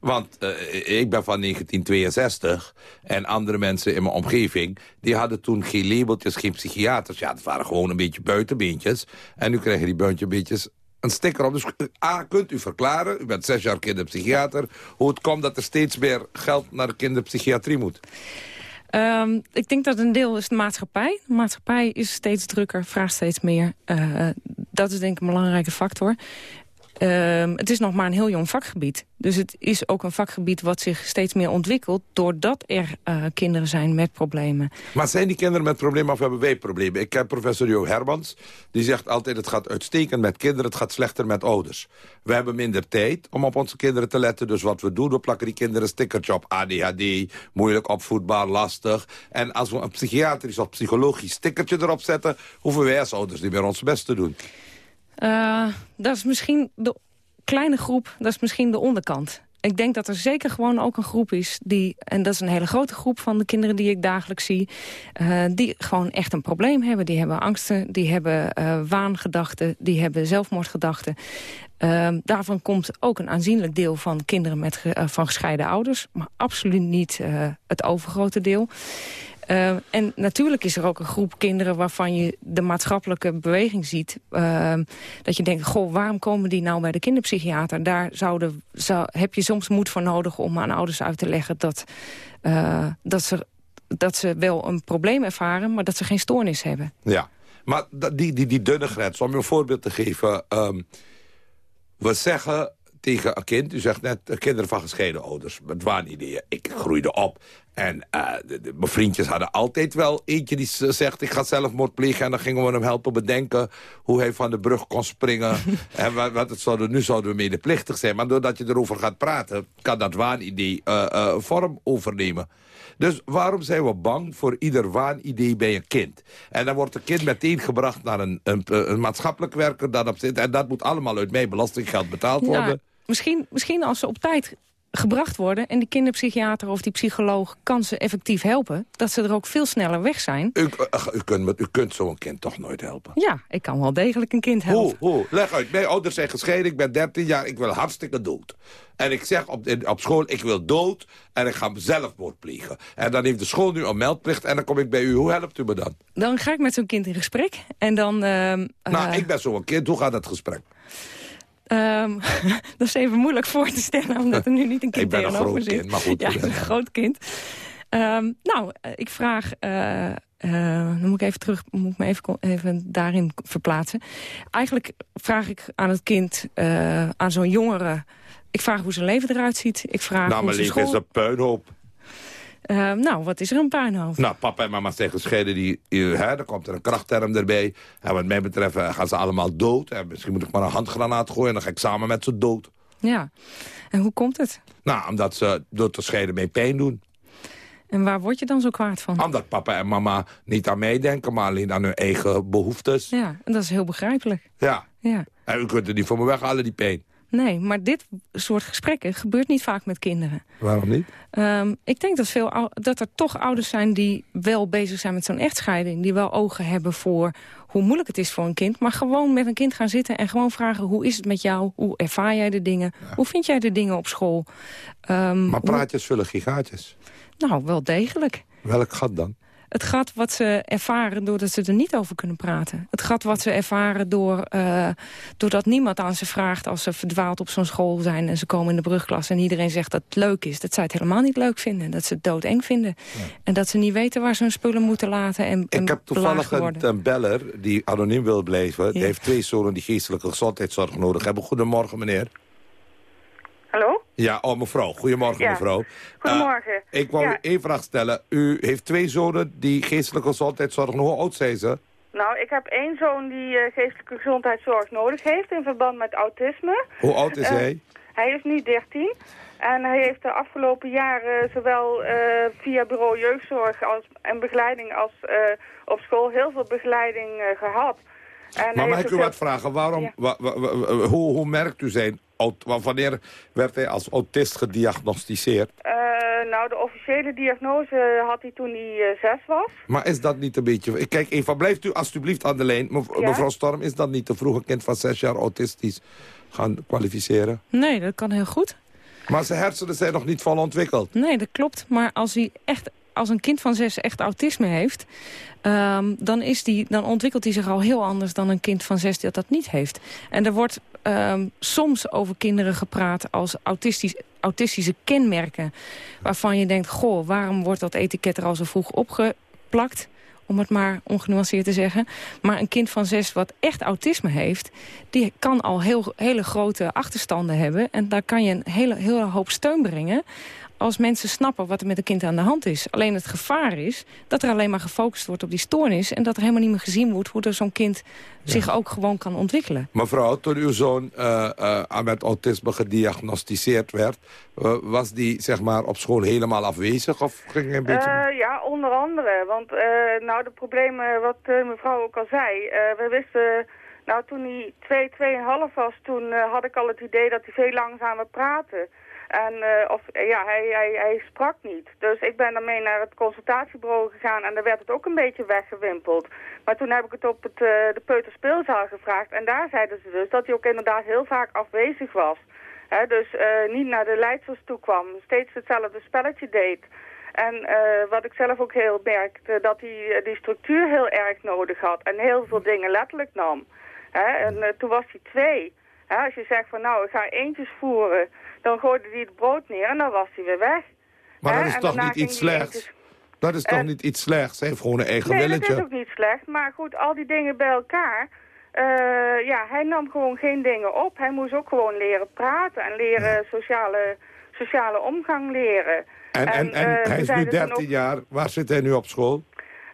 Want uh, ik ben van 1962 en andere mensen in mijn omgeving... die hadden toen geen labeltjes, geen psychiaters. Ja, dat waren gewoon een beetje buitenbeentjes. En nu krijgen die buitenbeentjes een sticker op. Dus A, kunt u verklaren, u bent zes jaar kinderpsychiater... hoe het komt dat er steeds meer geld naar de kinderpsychiatrie moet? Um, ik denk dat een deel is de maatschappij. De maatschappij is steeds drukker, vraagt steeds meer. Uh, dat is denk ik een belangrijke factor. Um, het is nog maar een heel jong vakgebied. Dus het is ook een vakgebied wat zich steeds meer ontwikkelt... doordat er uh, kinderen zijn met problemen. Maar zijn die kinderen met problemen of hebben wij problemen? Ik heb professor Jo Hermans, die zegt altijd... het gaat uitstekend met kinderen, het gaat slechter met ouders. We hebben minder tijd om op onze kinderen te letten. Dus wat we doen, we plakken die kinderen een stickertje op ADHD... moeilijk opvoedbaar, lastig. En als we een psychiatrisch of psychologisch stickertje erop zetten... hoeven wij als ouders niet meer ons best te doen. Uh, dat is misschien de kleine groep, dat is misschien de onderkant. Ik denk dat er zeker gewoon ook een groep is die... en dat is een hele grote groep van de kinderen die ik dagelijks zie... Uh, die gewoon echt een probleem hebben. Die hebben angsten, die hebben uh, waangedachten, die hebben zelfmoordgedachten. Uh, daarvan komt ook een aanzienlijk deel van kinderen met van gescheiden ouders. Maar absoluut niet het overgrote deel. Uh, en natuurlijk is er ook een groep kinderen waarvan je de maatschappelijke beweging ziet. Uh, dat je denkt, goh, waarom komen die nou bij de kinderpsychiater? Daar zou, heb je soms moed voor nodig om aan ouders uit te leggen... dat, uh, dat, ze, dat ze wel een probleem ervaren, maar dat ze geen stoornis hebben. Ja, maar die, die, die dunne grens, om je een voorbeeld te geven... Um, we zeggen tegen een kind. U zegt net, kinderen van gescheiden ouders. Met waanideeën. Ik groeide op. En uh, de, de, mijn vriendjes hadden altijd wel eentje die zegt... ik ga zelfmoord plegen. En dan gingen we hem helpen bedenken... hoe hij van de brug kon springen. (laughs) en wat, wat het zouden, nu zouden we medeplichtig zijn. Maar doordat je erover gaat praten... kan dat waanidee uh, uh, vorm overnemen. Dus waarom zijn we bang voor ieder waanidee bij een kind? En dan wordt een kind meteen gebracht naar een, een, een maatschappelijk werker dat op zit. En dat moet allemaal uit mijn belastinggeld betaald worden. Misschien, misschien als ze op tijd gebracht worden... en die kinderpsychiater of die psycholoog kan ze effectief helpen... dat ze er ook veel sneller weg zijn. U, u kunt, u kunt zo'n kind toch nooit helpen? Ja, ik kan wel degelijk een kind helpen. Hoe, hoe? Leg uit. Mijn ouders zijn gescheiden, ik ben 13 jaar, ik wil hartstikke dood. En ik zeg op, op school, ik wil dood en ik ga zelfmoord plegen. En dan heeft de school nu een meldplicht en dan kom ik bij u. Hoe helpt u me dan? Dan ga ik met zo'n kind in gesprek en dan... Uh, nou, uh... ik ben zo'n kind. Hoe gaat dat gesprek? Um, (laughs) dat is even moeilijk voor te stellen, omdat er nu niet een (laughs) kind tegenover zit. Kind, maar goed, ja, een (laughs) groot kind. Um, nou, ik vraag... Uh, uh, dan moet ik even terug, moet ik me even, even daarin verplaatsen. Eigenlijk vraag ik aan het kind, uh, aan zo'n jongere... Ik vraag hoe zijn leven eruit ziet. Ik vraag nou, hoe mijn leven school... is een puinhoop. Uh, nou, wat is er een puinhoop? Nou, papa en mama zijn gescheiden. Die, hè, dan komt er een krachtterm erbij. En wat mij betreft gaan ze allemaal dood. En misschien moet ik maar een handgranaat gooien... en dan ga ik samen met ze dood. Ja. En hoe komt het? Nou, omdat ze door te scheiden mee pijn doen. En waar word je dan zo kwaad van? Omdat papa en mama niet aan mij denken... maar alleen aan hun eigen behoeftes. Ja, en dat is heel begrijpelijk. Ja. ja. En u kunt het niet voor me weghalen, die pijn. Nee, maar dit soort gesprekken gebeurt niet vaak met kinderen. Waarom niet? Um, ik denk dat, veel, dat er toch ouders zijn die wel bezig zijn met zo'n echtscheiding. Die wel ogen hebben voor hoe moeilijk het is voor een kind. Maar gewoon met een kind gaan zitten en gewoon vragen... hoe is het met jou? Hoe ervaar jij de dingen? Hoe vind jij de dingen op school? Um, maar praatjes vullen gigaatjes? Nou, wel degelijk. Welk gat dan? Het gat wat ze ervaren doordat ze er niet over kunnen praten. Het gat wat ze ervaren door, uh, doordat niemand aan ze vraagt... als ze verdwaald op zo'n school zijn en ze komen in de brugklas... en iedereen zegt dat het leuk is. Dat zij het helemaal niet leuk vinden. Dat ze het doodeng vinden. En dat ze niet weten waar ze hun spullen moeten laten. En, Ik heb toevallig een, een, beller die anoniem wil blijven. Die heeft twee zonen die geestelijke gezondheidszorg nodig hebben. Goedemorgen, meneer. Hallo? Ja, oh mevrouw. Goedemorgen mevrouw. Goedemorgen. Uh, ik wou ja. u één vraag stellen. U heeft twee zonen die geestelijke gezondheidszorg. Hoe oud zijn ze? Nou, ik heb één zoon die uh, geestelijke gezondheidszorg nodig heeft in verband met autisme. Hoe oud is uh, hij? Hij is nu 13. En hij heeft de afgelopen jaren zowel via bureau jeugdzorg als, en begeleiding als op school heel veel begeleiding gehad. En maar mag ik u wat vragen? Waarom, ja. wa, wa, wa, hoe, hoe merkt u zijn wanneer werd hij als autist gediagnosticeerd? Uh, nou, de officiële diagnose had hij toen hij uh, zes was. Maar is dat niet een beetje... Kijk, Eva, blijft u alstublieft aan de lijn. Mev ja? Mevrouw Storm, is dat niet te vroeg een kind van zes jaar autistisch gaan kwalificeren? Nee, dat kan heel goed. Maar zijn hersenen zijn nog niet vol ontwikkeld. Nee, dat klopt. Maar als hij echt als een kind van zes echt autisme heeft... Um, dan, is die, dan ontwikkelt hij zich al heel anders dan een kind van zes dat dat niet heeft. En er wordt um, soms over kinderen gepraat als autistisch, autistische kenmerken... waarvan je denkt, goh, waarom wordt dat etiket er al zo vroeg opgeplakt om het maar ongenuanceerd te zeggen. Maar een kind van zes wat echt autisme heeft... die kan al heel, hele grote achterstanden hebben. En daar kan je een hele, hele hoop steun brengen als mensen snappen wat er met een kind aan de hand is. Alleen het gevaar is dat er alleen maar gefocust wordt op die stoornis... en dat er helemaal niet meer gezien wordt hoe er zo'n kind ja. zich ook gewoon kan ontwikkelen. Mevrouw, toen uw zoon uh, uh, met autisme gediagnosticeerd werd... Uh, was die zeg maar, op school helemaal afwezig of ging hij een beetje... ja, onder andere. Want nou, de problemen, wat mevrouw ook al zei... we wisten... Nou, toen hij 2, 2,5 was, toen had ik al het idee dat hij veel langzamer praatte. En uh, of, ja, hij, hij, hij sprak niet. Dus ik ben daarmee naar het consultatiebureau gegaan en daar werd het ook een beetje weggewimpeld. Maar toen heb ik het op het, uh, de peuterspeelzaal gevraagd en daar zeiden ze dus dat hij ook inderdaad heel vaak afwezig was. He, dus niet naar de leidsels toe kwam, steeds hetzelfde spelletje deed. En wat ik zelf ook heel merkte, dat hij die structuur heel erg nodig had en heel veel dingen letterlijk nam. En toen was hij twee. Als je zegt van nou, ik ga eentjes voeren, dan gooide hij het brood neer en dan was hij weer weg. Maar dat is toch niet iets slechts? Eentjes... Dat is toch uh, niet iets slechts? Hij heeft gewoon een eigen nee, willetje. Nee, dat is ook niet slecht. Maar goed, al die dingen bij elkaar... Uh, ja, hij nam gewoon geen dingen op. Hij moest ook gewoon leren praten en leren sociale, sociale omgang leren. En, en, en, en uh, hij is nu 13 ook... jaar. Waar zit hij nu op school?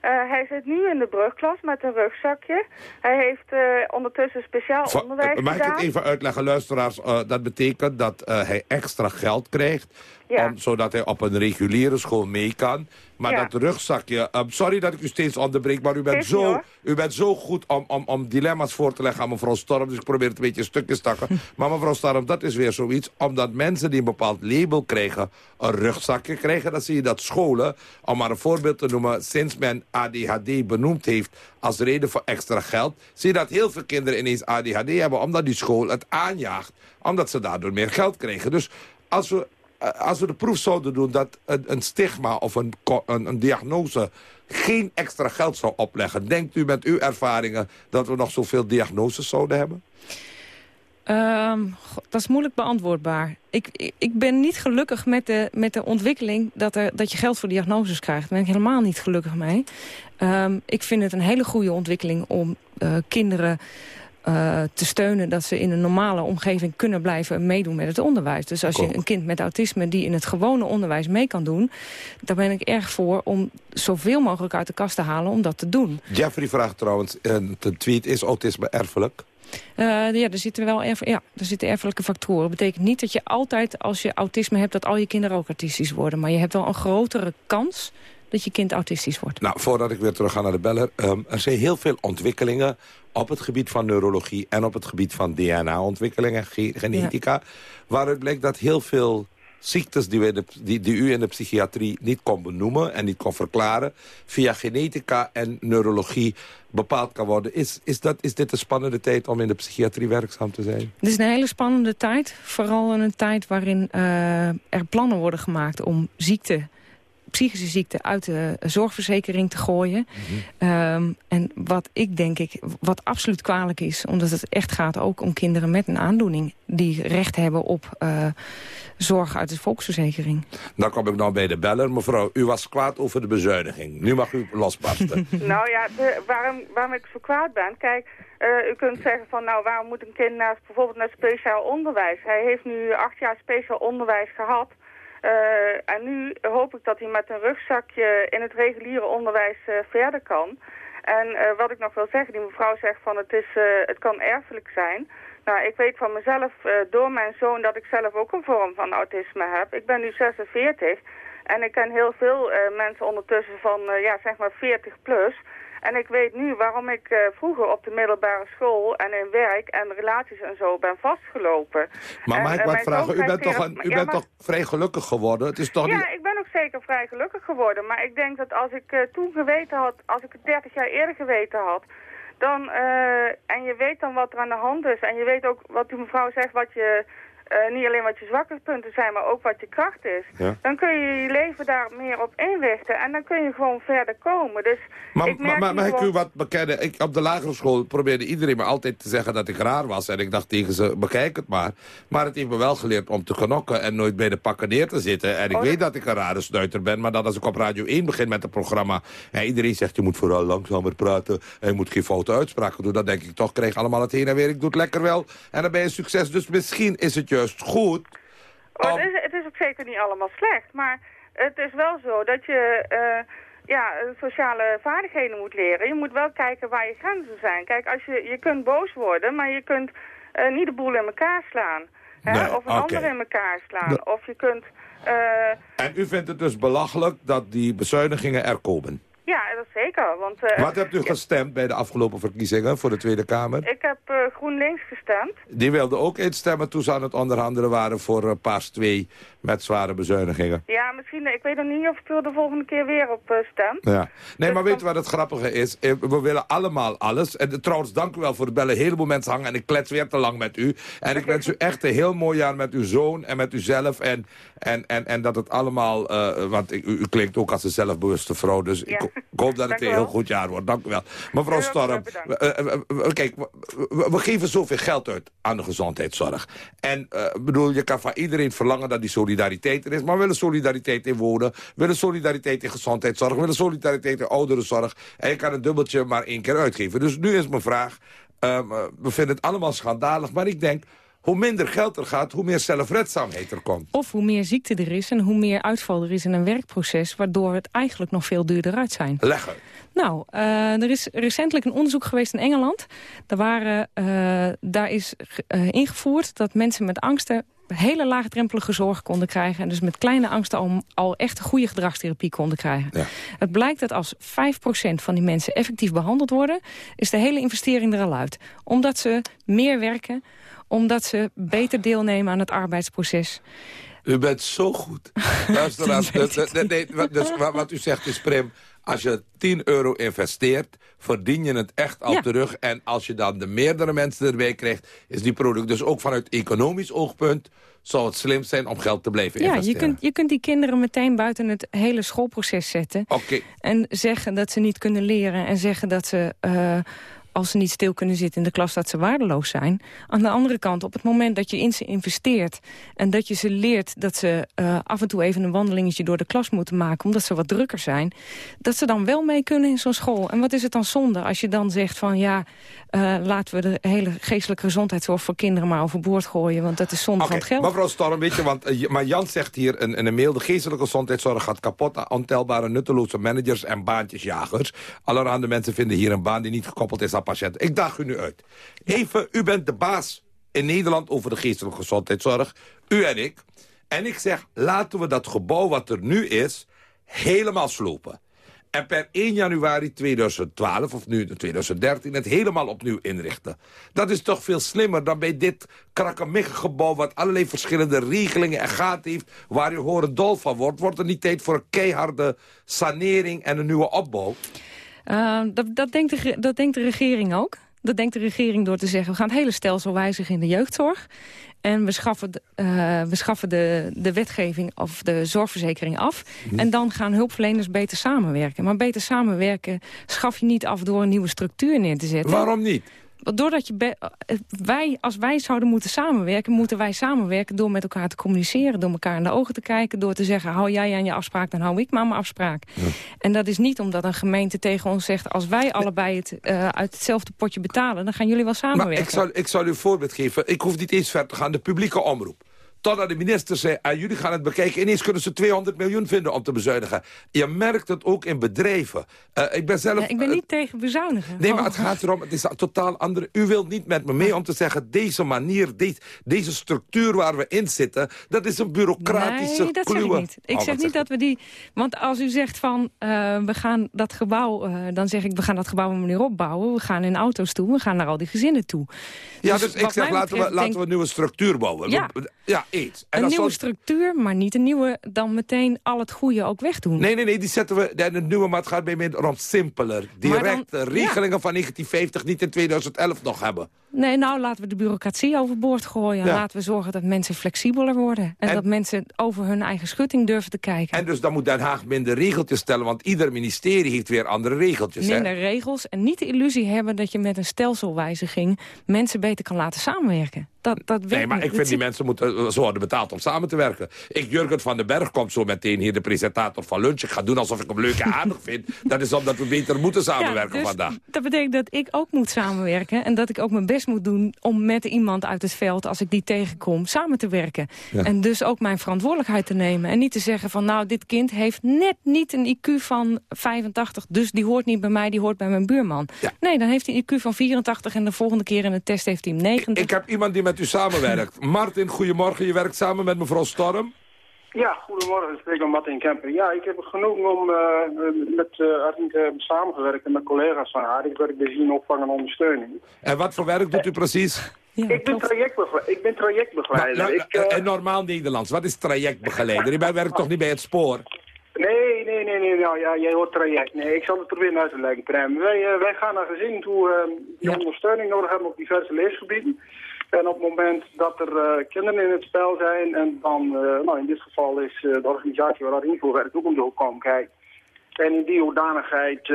Uh, hij zit nu in de brugklas met een rugzakje. Hij heeft uh, ondertussen speciaal Va onderwijs Mag gedaan. ik het even uitleggen, luisteraars? Uh, dat betekent dat hij extra geld krijgt... Ja. Om, zodat hij op een reguliere school mee kan. Maar ja. dat rugzakje... Um, sorry dat ik u steeds onderbreek, maar u bent, zo, u bent zo goed om, om, om dilemma's voor te leggen aan mevrouw Storm. Dus ik probeer het een beetje stukjes te takken. (laughs) maar mevrouw Storm, dat is weer zoiets. Omdat mensen die een bepaald label krijgen, een rugzakje krijgen. Dan zie je dat scholen, om maar een voorbeeld te noemen... sinds men ADHD benoemd heeft als reden voor extra geld... zie je dat heel veel kinderen ineens ADHD hebben... omdat die school het aanjaagt. Omdat ze daardoor meer geld krijgen. Dus als we als we de proef zouden doen dat een, stigma of een, een, diagnose geen extra geld zou opleggen... denkt u met uw ervaringen dat we nog zoveel diagnoses zouden hebben? Um, dat is moeilijk beantwoordbaar. Ik, ik, ben niet gelukkig met de, met de ontwikkeling dat, er, dat je geld voor diagnoses krijgt. Daar ben ik helemaal niet gelukkig mee. Um, ik vind het een hele goede ontwikkeling om uh, kinderen... Uh, te steunen dat ze in een normale omgeving kunnen blijven meedoen met het onderwijs. Dus als je een kind met autisme die in het gewone onderwijs mee kan doen... daar ben ik erg voor om zoveel mogelijk uit de kast te halen om dat te doen. Jeffrey vraagt trouwens, een tweet, is autisme erfelijk? Uh, ja, er zitten wel erf ja, er zitten erfelijke factoren. Dat betekent niet dat je altijd, als je autisme hebt... dat al je kinderen ook autistisch worden. Maar je hebt wel een grotere kans dat je kind autistisch wordt. Nou, voordat ik weer terug ga naar de beller. ehm, er zijn heel veel ontwikkelingen op het gebied van neurologie... en op het gebied van DNA-ontwikkeling en ge- genetica... waaruit blijkt dat heel veel ziektes die, we de, die, die u in de psychiatrie niet kon benoemen... en niet kon verklaren, via genetica en neurologie bepaald kan worden. Is, is, dat, is dit een spannende tijd om in de psychiatrie werkzaam te zijn? Het is een hele spannende tijd. Vooral in een tijd waarin eh, er plannen worden gemaakt om ziekte, psychische ziekte uit de zorgverzekering te gooien. Ehm, en wat ik denk ik, wat absoluut kwalijk is, omdat het echt gaat ook om kinderen met een aandoening die recht hebben op eh, zorg uit de volksverzekering. Dan kom ik nou bij de beller. Mevrouw, u was kwaad over de bezuiniging. Nu mag u losbarsten. (laughs) Nou ja, de- waarom, waarom ik zo kwaad ben, kijk, eh, u kunt zeggen van nou waarom moet een kind naar, bijvoorbeeld naar speciaal onderwijs? Hij heeft nu acht jaar speciaal onderwijs gehad. Eh, en nu hoop ik dat hij met een rugzakje in het reguliere onderwijs eh, verder kan. En eh, wat ik nog wil zeggen, die mevrouw zegt van het, is, het kan erfelijk zijn. Nou, ik weet van mezelf door mijn zoon dat ik zelf ook een vorm van autisme heb. Ik ben nu 46 en ik ken heel veel mensen ondertussen van, ja, zeg maar 40 plus. En ik weet nu waarom ik eh, vroeger op de middelbare school en in werk en relaties en zo ben vastgelopen. Maar mag ik eh, wat vragen? U bent, toch, een, u ja, bent maar- toch vrij gelukkig geworden? Het is toch ja, niet... ik ben ook zeker vrij gelukkig geworden. Maar ik denk dat als ik eh, toen geweten had, als ik het 30 jaar eerder geweten had, dan, en je weet dan wat er aan de hand is. En je weet ook wat die mevrouw zegt, wat je, eh, niet alleen wat je zwakke punten zijn, maar ook wat je kracht is. Ja. Dan kun je je leven daar meer op inrichten en dan kun je gewoon verder komen. Dus Maar, ik merk maar, maar ik u wat bekennen? Ik, op de lagere school probeerde iedereen me altijd te zeggen dat ik raar was. En ik dacht tegen ze, bekijk het maar. Maar het heeft me wel geleerd om te knokken en nooit bij de pakken neer te zitten. En ik Oh, weet dat ik een rare snuiter ben. Maar dat als ik op Radio 1 begin met het programma... en iedereen zegt, je moet vooral langzamer praten... en je moet geen foute uitspraken doen. Dan denk ik toch, krijg allemaal het heen en weer. Ik doe het lekker wel. En dan ben je succes. Dus misschien is het juist goed... Oh, het, is, het is ook zeker niet allemaal slecht, maar het is wel zo dat je eh, ja, sociale vaardigheden moet leren. Je moet wel kijken waar je grenzen zijn. Kijk, als je, je kunt boos worden, maar je kunt eh, niet de boel in elkaar slaan. Hè? Nee, of een ander in elkaar slaan. Of je kunt... eh, En u vindt het dus belachelijk dat die bezuinigingen er komen. Ja, dat zeker. Want, eh, Wat hebt u gestemd bij de afgelopen verkiezingen voor de Tweede Kamer? Ik heb eh, GroenLinks gestemd. Die wilden ook instemmen toen ze aan het onderhandelen waren voor eh, Paars 2 met zware bezuinigingen. Ja, misschien, ik weet nog niet of ik er de volgende keer weer op eh, stem. Ja. Nee, maar weet je wat het grappige is? We willen allemaal alles. En trouwens, dank u wel voor het bellen. Een heleboel mensen hangen en ik klets weer te lang met u. En ik wens u echt een heel mooi jaar met uw zoon en met uzelf. En, en, en, en dat het allemaal... want u, u klinkt ook als een zelfbewuste vrouw. Dus ik, ik hoop dat het een heel goed jaar wordt. Dank u wel. Mevrouw Storm, eh, kijk, we, geven zoveel geld uit aan de gezondheidszorg. En eh, bedoel, je kan van iedereen verlangen dat die solidariteit er is. Maar we willen solidariteit in wonen. We willen solidariteit in gezondheidszorg. We willen solidariteit in ouderenzorg. En je kan een dubbeltje maar één keer uitgeven. Dus nu is mijn vraag. ehm, eh, we vinden het allemaal schandalig. Maar ik denk, hoe minder geld er gaat, hoe meer zelfredzaamheid er komt. Of hoe meer ziekte er is en hoe meer uitval er is in een werkproces... waardoor het eigenlijk nog veel duurder uit zijn. Leg uit. Nou, eh, er is recentelijk een onderzoek geweest in Engeland. Daar, waren, eh, daar is eh, ingevoerd dat mensen met angsten hele laagdrempelige zorg konden krijgen... en dus met kleine angsten al, al echt goede gedragstherapie konden krijgen. Het blijkt dat als 5% van die mensen effectief behandeld worden... is de hele investering er al uit. Omdat ze meer werken, omdat ze beter deelnemen aan het arbeidsproces. U bent zo goed. (laughs) Luisteraars, nee, nee, wat- dus wat, wat u zegt is prim. Als je 10 euro investeert, verdien je het echt al Ja. terug. En als je dan de meerdere mensen erbij krijgt, is die product dus ook vanuit economisch oogpunt zou het slim zijn om geld te blijven Ja, je investeren. kunt, je kunt die kinderen meteen buiten het hele schoolproces zetten. Oké. En zeggen dat ze niet kunnen leren. En zeggen dat ze, eh, als ze niet stil kunnen zitten in de klas, dat ze waardeloos zijn. Aan de andere kant, op het moment dat je in ze investeert... en dat je ze leert dat ze eh, af en toe even een wandelingetje door de klas moeten maken... omdat ze wat drukker zijn, dat ze dan wel mee kunnen in zo'n school. En wat is het dan zonde als je dan zegt van... ja, eh, laten we de hele geestelijke gezondheidszorg voor kinderen maar overboord gooien... want dat is zonde van het geld. Mevrouw Storm, weet je, want, eh, maar Jan zegt hier in, in een mail... de geestelijke gezondheidszorg gaat kapot aan ontelbare nutteloze managers en baantjesjagers. Allerhande mensen vinden hier een baan die niet gekoppeld is aan Ik daag u nu uit. Even, u bent de baas in Nederland over de geestelijke gezondheidszorg. U en ik. En ik zeg, laten we dat gebouw wat er nu is helemaal slopen. En per 1 januari 2012, of nu 2013, het helemaal opnieuw inrichten. Dat is toch veel slimmer dan bij dit krakkemikke gebouw... wat allerlei verschillende regelingen en gaten heeft... waar je horen dol van wordt. Wordt er niet tijd voor een keiharde sanering en een nieuwe opbouw? Uh, dat, dat, denkt de, dat denkt de regering ook. Dat denkt de regering door te zeggen... we gaan het hele stelsel wijzigen in de jeugdzorg. En we schaffen, de, uh, we schaffen de, de wetgeving of de zorgverzekering af. Mm. En dan gaan hulpverleners beter samenwerken. Maar beter samenwerken schaf je niet af door een nieuwe structuur neer te zetten. Waarom niet? Doordat je wij, als wij zouden moeten samenwerken... moeten wij samenwerken door met elkaar te communiceren... door elkaar in de ogen te kijken, door te zeggen... hou jij aan je afspraak, dan hou ik maar mijn afspraak. En dat is niet omdat een gemeente tegen ons zegt... als wij allebei het uh, uit hetzelfde potje betalen... dan gaan jullie wel samenwerken. Maar ik zal, ik zal u een voorbeeld geven. Ik hoef niet eens ver te gaan. De publieke omroep. Totdat de minister zei, ah, jullie gaan het bekijken. Ineens kunnen ze 200 miljoen vinden om te bezuinigen. Je merkt het ook in bedrijven. Uh, ik ben zelf... Ja, ik ben niet tegen bezuinigen. Nee, maar het gaat erom, het is een totaal andere... U wilt niet met me mee om te zeggen, deze manier, deze, deze structuur waar we in zitten... dat is een bureaucratische Nee, dat zeg ik niet. Ik oh, zeg niet dat we die... Want als u zegt van, uh, we gaan dat gebouw... Dan zeg ik, we gaan dat gebouw op manier opbouwen. We gaan in auto's toe, we gaan naar al die gezinnen toe. Ja, dus, dus ik zeg, laten, we, laten we een nieuwe structuur bouwen. Ja. ja En een nieuwe structuur, maar niet een nieuwe... dan meteen al het goede ook wegdoen. Nee, nee, nee, die zetten we... De, nieuwe, maar het gaat bij mij rond simpeler. Direct dan, regelingen van 1950 niet in 2011 nog hebben. Nee, nou laten we de bureaucratie overboord gooien. Ja. Laten we zorgen dat mensen flexibeler worden. En, dat mensen over hun eigen schutting durven te kijken. En dus dan moet Den Haag minder regeltjes stellen. Want ieder ministerie heeft weer andere regeltjes. Minder hè? regels. En niet de illusie hebben dat je met een stelselwijziging... mensen beter kan laten samenwerken. Dat, dat nee, maar ik vind die mensen moeten eh, zo worden betaald om samen te werken. Ik, Jurgen van den Berg komt zo meteen hier, de presentator van Lunch. Ik ga doen alsof ik hem leuk en aardig vind. Dat is omdat we beter moeten samenwerken ja, dus vandaag. Dat betekent dat ik ook moet samenwerken. En dat ik ook mijn best moet doen om met iemand uit het veld, als ik die tegenkom, samen te werken. Ja. En dus ook mijn verantwoordelijkheid te nemen. En niet te zeggen van, nou, dit kind heeft net niet een IQ van 85, dus die hoort niet bij mij, die hoort bij mijn buurman. Ja. Nee, dan heeft hij een IQ van 84 en de volgende keer in de test heeft hij hem 90. Ik, ik heb iemand die met u samenwerkt. Martin, goedemorgen. Je werkt samen met mevrouw Storm. Ja, goedemorgen. Ik spreek met Martin Kemper. Ja, ik heb het genoeg om uh, met uh, hebben samengewerkt en met collega's van haar. Ik werk bij zien opvang en ondersteuning. En wat voor werk doet u precies? Ja, ik, ben trajectbegeleider. ik ben trajectbegeleider. Nou, ik, uh, in normaal Nederlands, wat is trajectbegeleider? U werkt toch niet bij het spoor? Nee, nee, nee, nee. Nou, ja, jij hoort traject. Nee, ik zal het proberen uit te leggen, Prem. Wij, uh, wij gaan naar gezinnen toe die ja. ondersteuning nodig hebben op diverse leefgebieden. En op het moment dat er uh, kinderen in het spel zijn... en dan, uh, nou in dit geval is uh, de organisatie waar info werkt ook om de hoek komen kijken. En in die hoedanigheid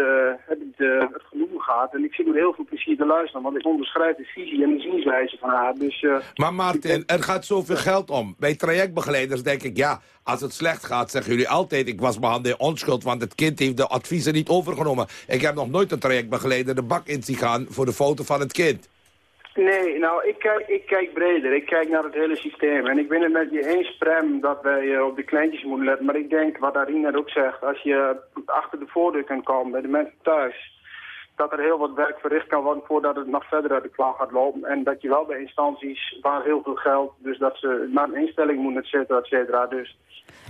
heb ik de, het genoegen gehad. En ik zit met heel veel plezier te luisteren. Want ik onderschrijf de visie en de zienswijze van haar. Dus, maar Martin, er gaat zoveel geld om. Bij trajectbegeleiders denk ik, ja, als het slecht gaat, zeggen jullie altijd... ik was mijn handen onschuld, want het kind heeft de adviezen niet overgenomen. Ik heb nog nooit een trajectbegeleider de bak in zien gaan voor de foto van het kind. Nee, nou, ik kijk, ik kijk breder. Ik kijk naar het hele systeem. En ik ben het met je eens, Prem, dat wij uh, op de kleintjes moeten letten. Maar ik denk, wat Arien net ook zegt, als je achter de voordeur kan komen bij de mensen thuis... dat er heel wat werk verricht kan worden voordat het nog verder uit de klauw gaat lopen. En dat je wel bij instanties waar heel veel geld, dus dat ze naar een instelling moeten, et cetera, et cetera. Dus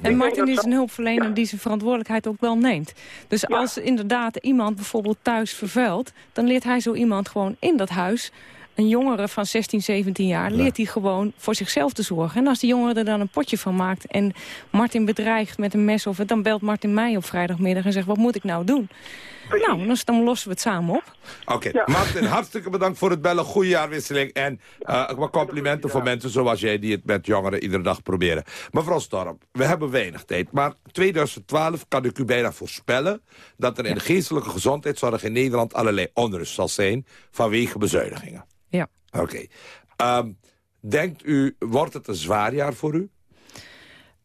en Martin is een hulpverlener ja. die zijn verantwoordelijkheid ook wel neemt. Dus ja. als inderdaad iemand bijvoorbeeld thuis vervuilt... dan leert hij zo iemand gewoon in dat huis een jongere van 16, 17 jaar leert hij gewoon voor zichzelf te zorgen. En als die jongere er dan een potje van maakt en Martin bedreigt met een mes... of het, dan belt Martin mij op vrijdagmiddag en zegt, wat moet ik nou doen? Nou, dan, dan lossen we het samen op. Oké, okay. ja. Martin, hartstikke bedankt voor het bellen. Goede jaarwisseling. En uh, wat complimenten voor mensen zoals jij die het met jongeren iedere dag proberen. Mevrouw Storm, we hebben weinig tijd. Maar 2012 kan ik u bijna voorspellen... dat er in de geestelijke gezondheidszorg in Nederland allerlei onrust zal zijn... vanwege bezuinigingen. Ja. Oké. Okay. Um, denkt u, wordt het een zwaar jaar voor u?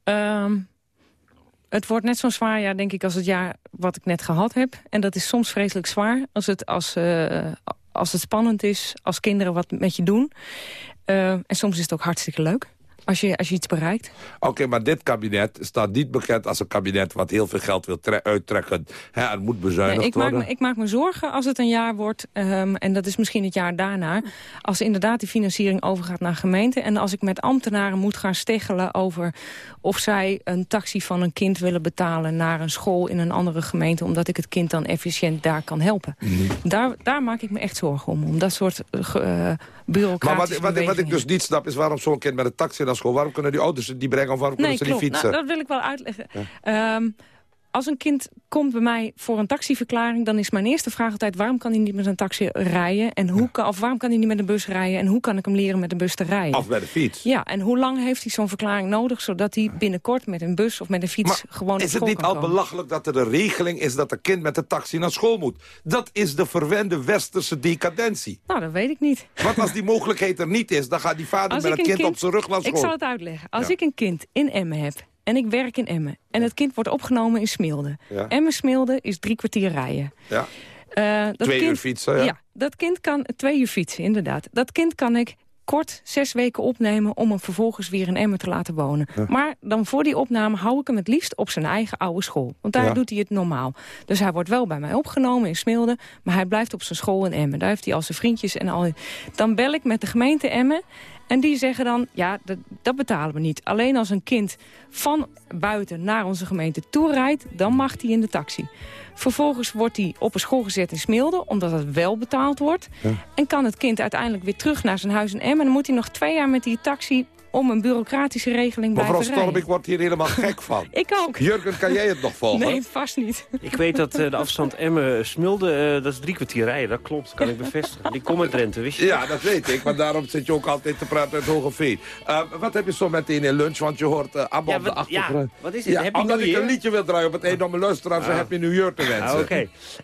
Um, het wordt net zo'n zwaar jaar, denk ik, als het jaar wat ik net gehad heb. En dat is soms vreselijk zwaar als het, als, uh, als het spannend is, als kinderen wat met je doen. Uh, en soms is het ook hartstikke leuk. Als je, als je iets bereikt. Oké, maar dit kabinet staat niet bekend als een kabinet... wat heel veel geld wil uittrekken. Hè, er moet bezuinigd nee, ik worden. Maak me, ik maak me zorgen als het een jaar wordt, ehm, en dat is misschien het jaar daarna... als inderdaad die financiering overgaat naar gemeenten... en als ik met ambtenaren moet gaan steggelen over of zij een taxi van een kind willen betalen... naar een school in een andere gemeente... omdat ik het kind dan efficiënt daar kan helpen. Mhm. Daar, daar maak ik me echt zorgen om, om dat soort uh, maar wat, wat, wat, ik dus niet snap is waarom zo'n kind met een taxi naar school... waarom kunnen die ouders het niet brengen of waarom nee, kunnen ze klopt. niet fietsen? Nou, dat wil ik wel uitleggen. Ja. Um, als een kind komt bij mij voor een taxiverklaring... dan is mijn eerste vraag altijd... waarom kan hij niet met een taxi rijden? En hoe kan, of waarom kan hij niet met een bus rijden? En hoe kan ik hem leren met een bus te rijden? Of met de fiets. Ja, en hoe lang heeft hij zo'n verklaring nodig... zodat hij binnenkort met een bus of met een fiets maar gewoon is het niet al belachelijk dat er een regeling is... dat een kind met een taxi naar school moet? Dat is de verwende westerse decadentie. Nou, dat weet ik niet. Want als die mogelijkheid er niet is... dan gaat die vader met een kind, kind, op zijn rug naar school. Ik zal het uitleggen. Als ja. ik een kind in Emmen heb en ik werk in Emmen. En het kind wordt opgenomen in Smilde. Ja. Emmen Smilde is drie kwartier rijden. Ja. Uh, dat twee kind, uur fietsen, ja. ja. Dat kind kan, twee uur fietsen, inderdaad. Dat kind kan ik kort zes weken opnemen om hem vervolgens weer in Emmen te laten wonen. Ja. Maar dan voor die opname hou ik hem het liefst op zijn eigen oude school. Want daar Ja. doet hij het normaal. Dus hij wordt wel bij mij opgenomen in Smilde, maar hij blijft op zijn school in Emmen. Daar heeft hij al zijn vriendjes en al. Dan bel ik met de gemeente Emmen en die zeggen dan, ja, dat, dat betalen we niet. Alleen als een kind van buiten naar onze gemeente toe rijdt, dan mag hij in de taxi. Vervolgens wordt hij op een school gezet in Smilde, omdat het wel betaald wordt. En kan het kind uiteindelijk weer terug naar zijn huis in Emmen. En dan moet hij nog twee jaar met die taxi om een bureaucratische regeling Mevrouw blijven Storm, rijden. ik word hier helemaal gek (laughs) van. Ik ook. Jurgen, kan jij het nog volgen? Nee, vast niet. Ik weet dat eh, de afstand Emmen-Smilde, dat is drie kwartier rijden. Dat klopt, kan ik bevestigen. Ik kom uit Drenthe, wist je? Ja, dat weet ik. Maar daarom zit je ook altijd te praten uit Hoge Veen. Uh, wat heb je zo meteen in lunch? Want je hoort uh, Abba Ja, op de wat- achtergrond. ja, wat is dit? Happy omdat New ik Year? een liedje wil draaien op het einde om mijn luisteraars Ah. Happy New Year te wensen. Ah, Oké.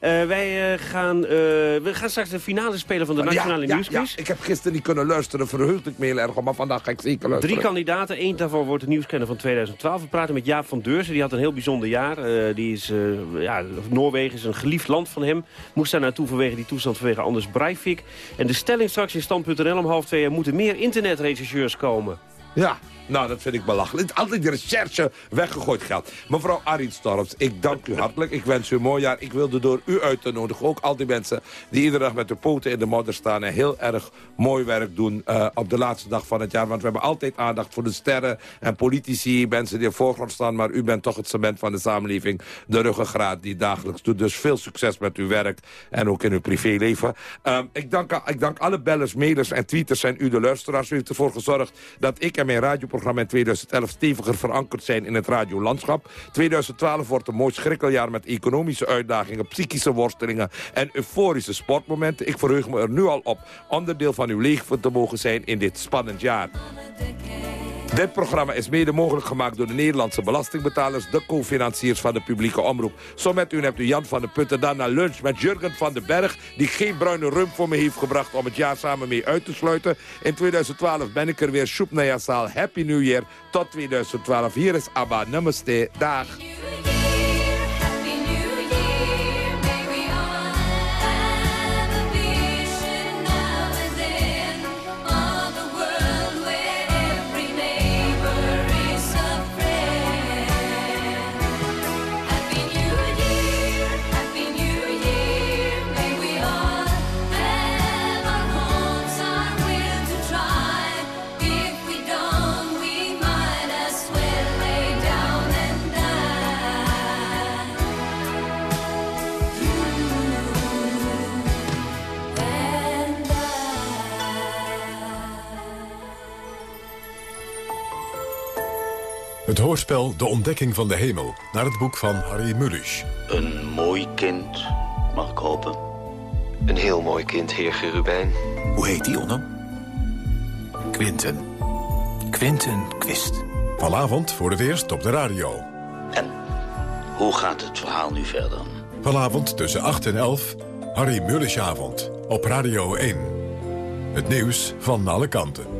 Eh, wij, eh, gaan, eh, we gaan straks de finale spelen van de Nationale ja, ja, Nieuwsquiz. ja, ik heb gisteren niet kunnen luisteren. Verheugd ik me heel erg. Maar vandaag ga ik zeker luisteren. Drie kandidaten, één daarvan wordt de nieuwskenner van 2012. We praten met Jaap van Deurzen, die had een heel bijzonder jaar. Eh, die is, eh, ja, Noorwegen is een geliefd land van hem. Moest daar naartoe vanwege die toestand vanwege Anders Breivik. En de stelling straks in stand.nl om half twee... er moeten meer internetrechercheurs komen. Ja, nou, dat vind ik belachelijk. Altijd de recherche weggegooid geld. Mevrouw Arie Storms, ik dank u hartelijk. Ik wens u een mooi jaar. Ik wilde door u uit te nodigen, ook al die mensen... die iedere dag met de poten in de modder staan... en heel erg mooi werk doen eh, op de laatste dag van het jaar. Want we hebben altijd aandacht voor de sterren en politici... mensen die in voorgrond staan, maar u bent toch het cement van de samenleving. De ruggengraat die dagelijks doet. Dus veel succes met uw werk en ook in uw privéleven. Ehm, ik, dank, ik dank alle bellers, mailers en tweeters en u de luisteraars. U heeft ervoor gezorgd dat ik en mijn radioprogramma in 2011 steviger verankerd zijn in het radiolandschap. 2012 wordt een mooi schrikkeljaar met economische uitdagingen, psychische worstelingen en euforische sportmomenten. Ik verheug me er nu al op onderdeel van uw leven te mogen zijn in dit spannend jaar. Dit programma is mede mogelijk gemaakt door de Nederlandse belastingbetalers... de co-financiers van de publieke omroep. Zo met u hebt u Jan van der Putten dan naar lunch met Jurgen van den Berg... die geen bruine rum voor me heeft gebracht om het jaar samen mee uit te sluiten. In 2012 ben ik er weer. Sjoep Saal. Happy New Year. Tot 2012. Hier is ABBA. Namaste. Dag. Hoorspel De Ontdekking van de Hemel, naar het boek van Harry Mulisch. Een mooi kind, mag ik hopen. Een heel mooi kind, heer Gerubijn. Hoe heet die, Onno? Quinten. Quinten Quist. Vanavond voor het eerst op de radio. Hoe gaat het verhaal nu verder? Vanavond tussen 8 en 11, Harry Mulischavond op Radio 1. Het nieuws van alle kanten.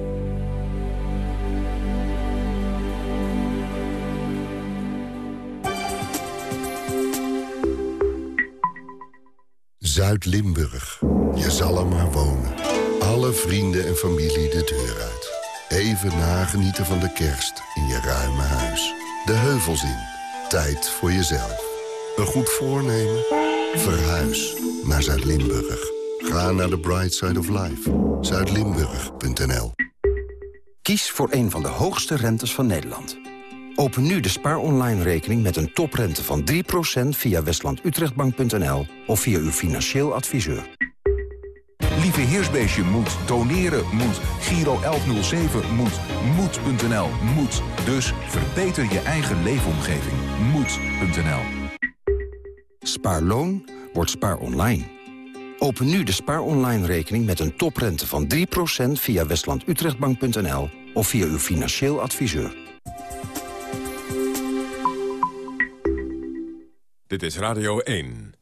Zuid-Limburg. Je zal er maar wonen. Alle vrienden en familie de deur uit. Even nagenieten van de kerst in je ruime huis. De heuvels in. Tijd voor jezelf. Een goed voornemen? Verhuis naar Zuid-Limburg. Ga naar the bright side of life. Zuidlimburg.nl Kies voor een van de hoogste rentes van Nederland. Open nu de Spaar Online rekening met een toprente van 3% via westlandutrechtbank.nl of via uw financieel adviseur. Lieve Heersbeestje moet, doneren moet, Giro 1107 moet, moed.nl moet. Dus verbeter je eigen leefomgeving. Moed.nl Spaarloon wordt Spaar Online. Open nu de Spaar Online rekening met een toprente van 3% via westlandutrechtbank.nl of via uw financieel adviseur. Dit is Radio 1.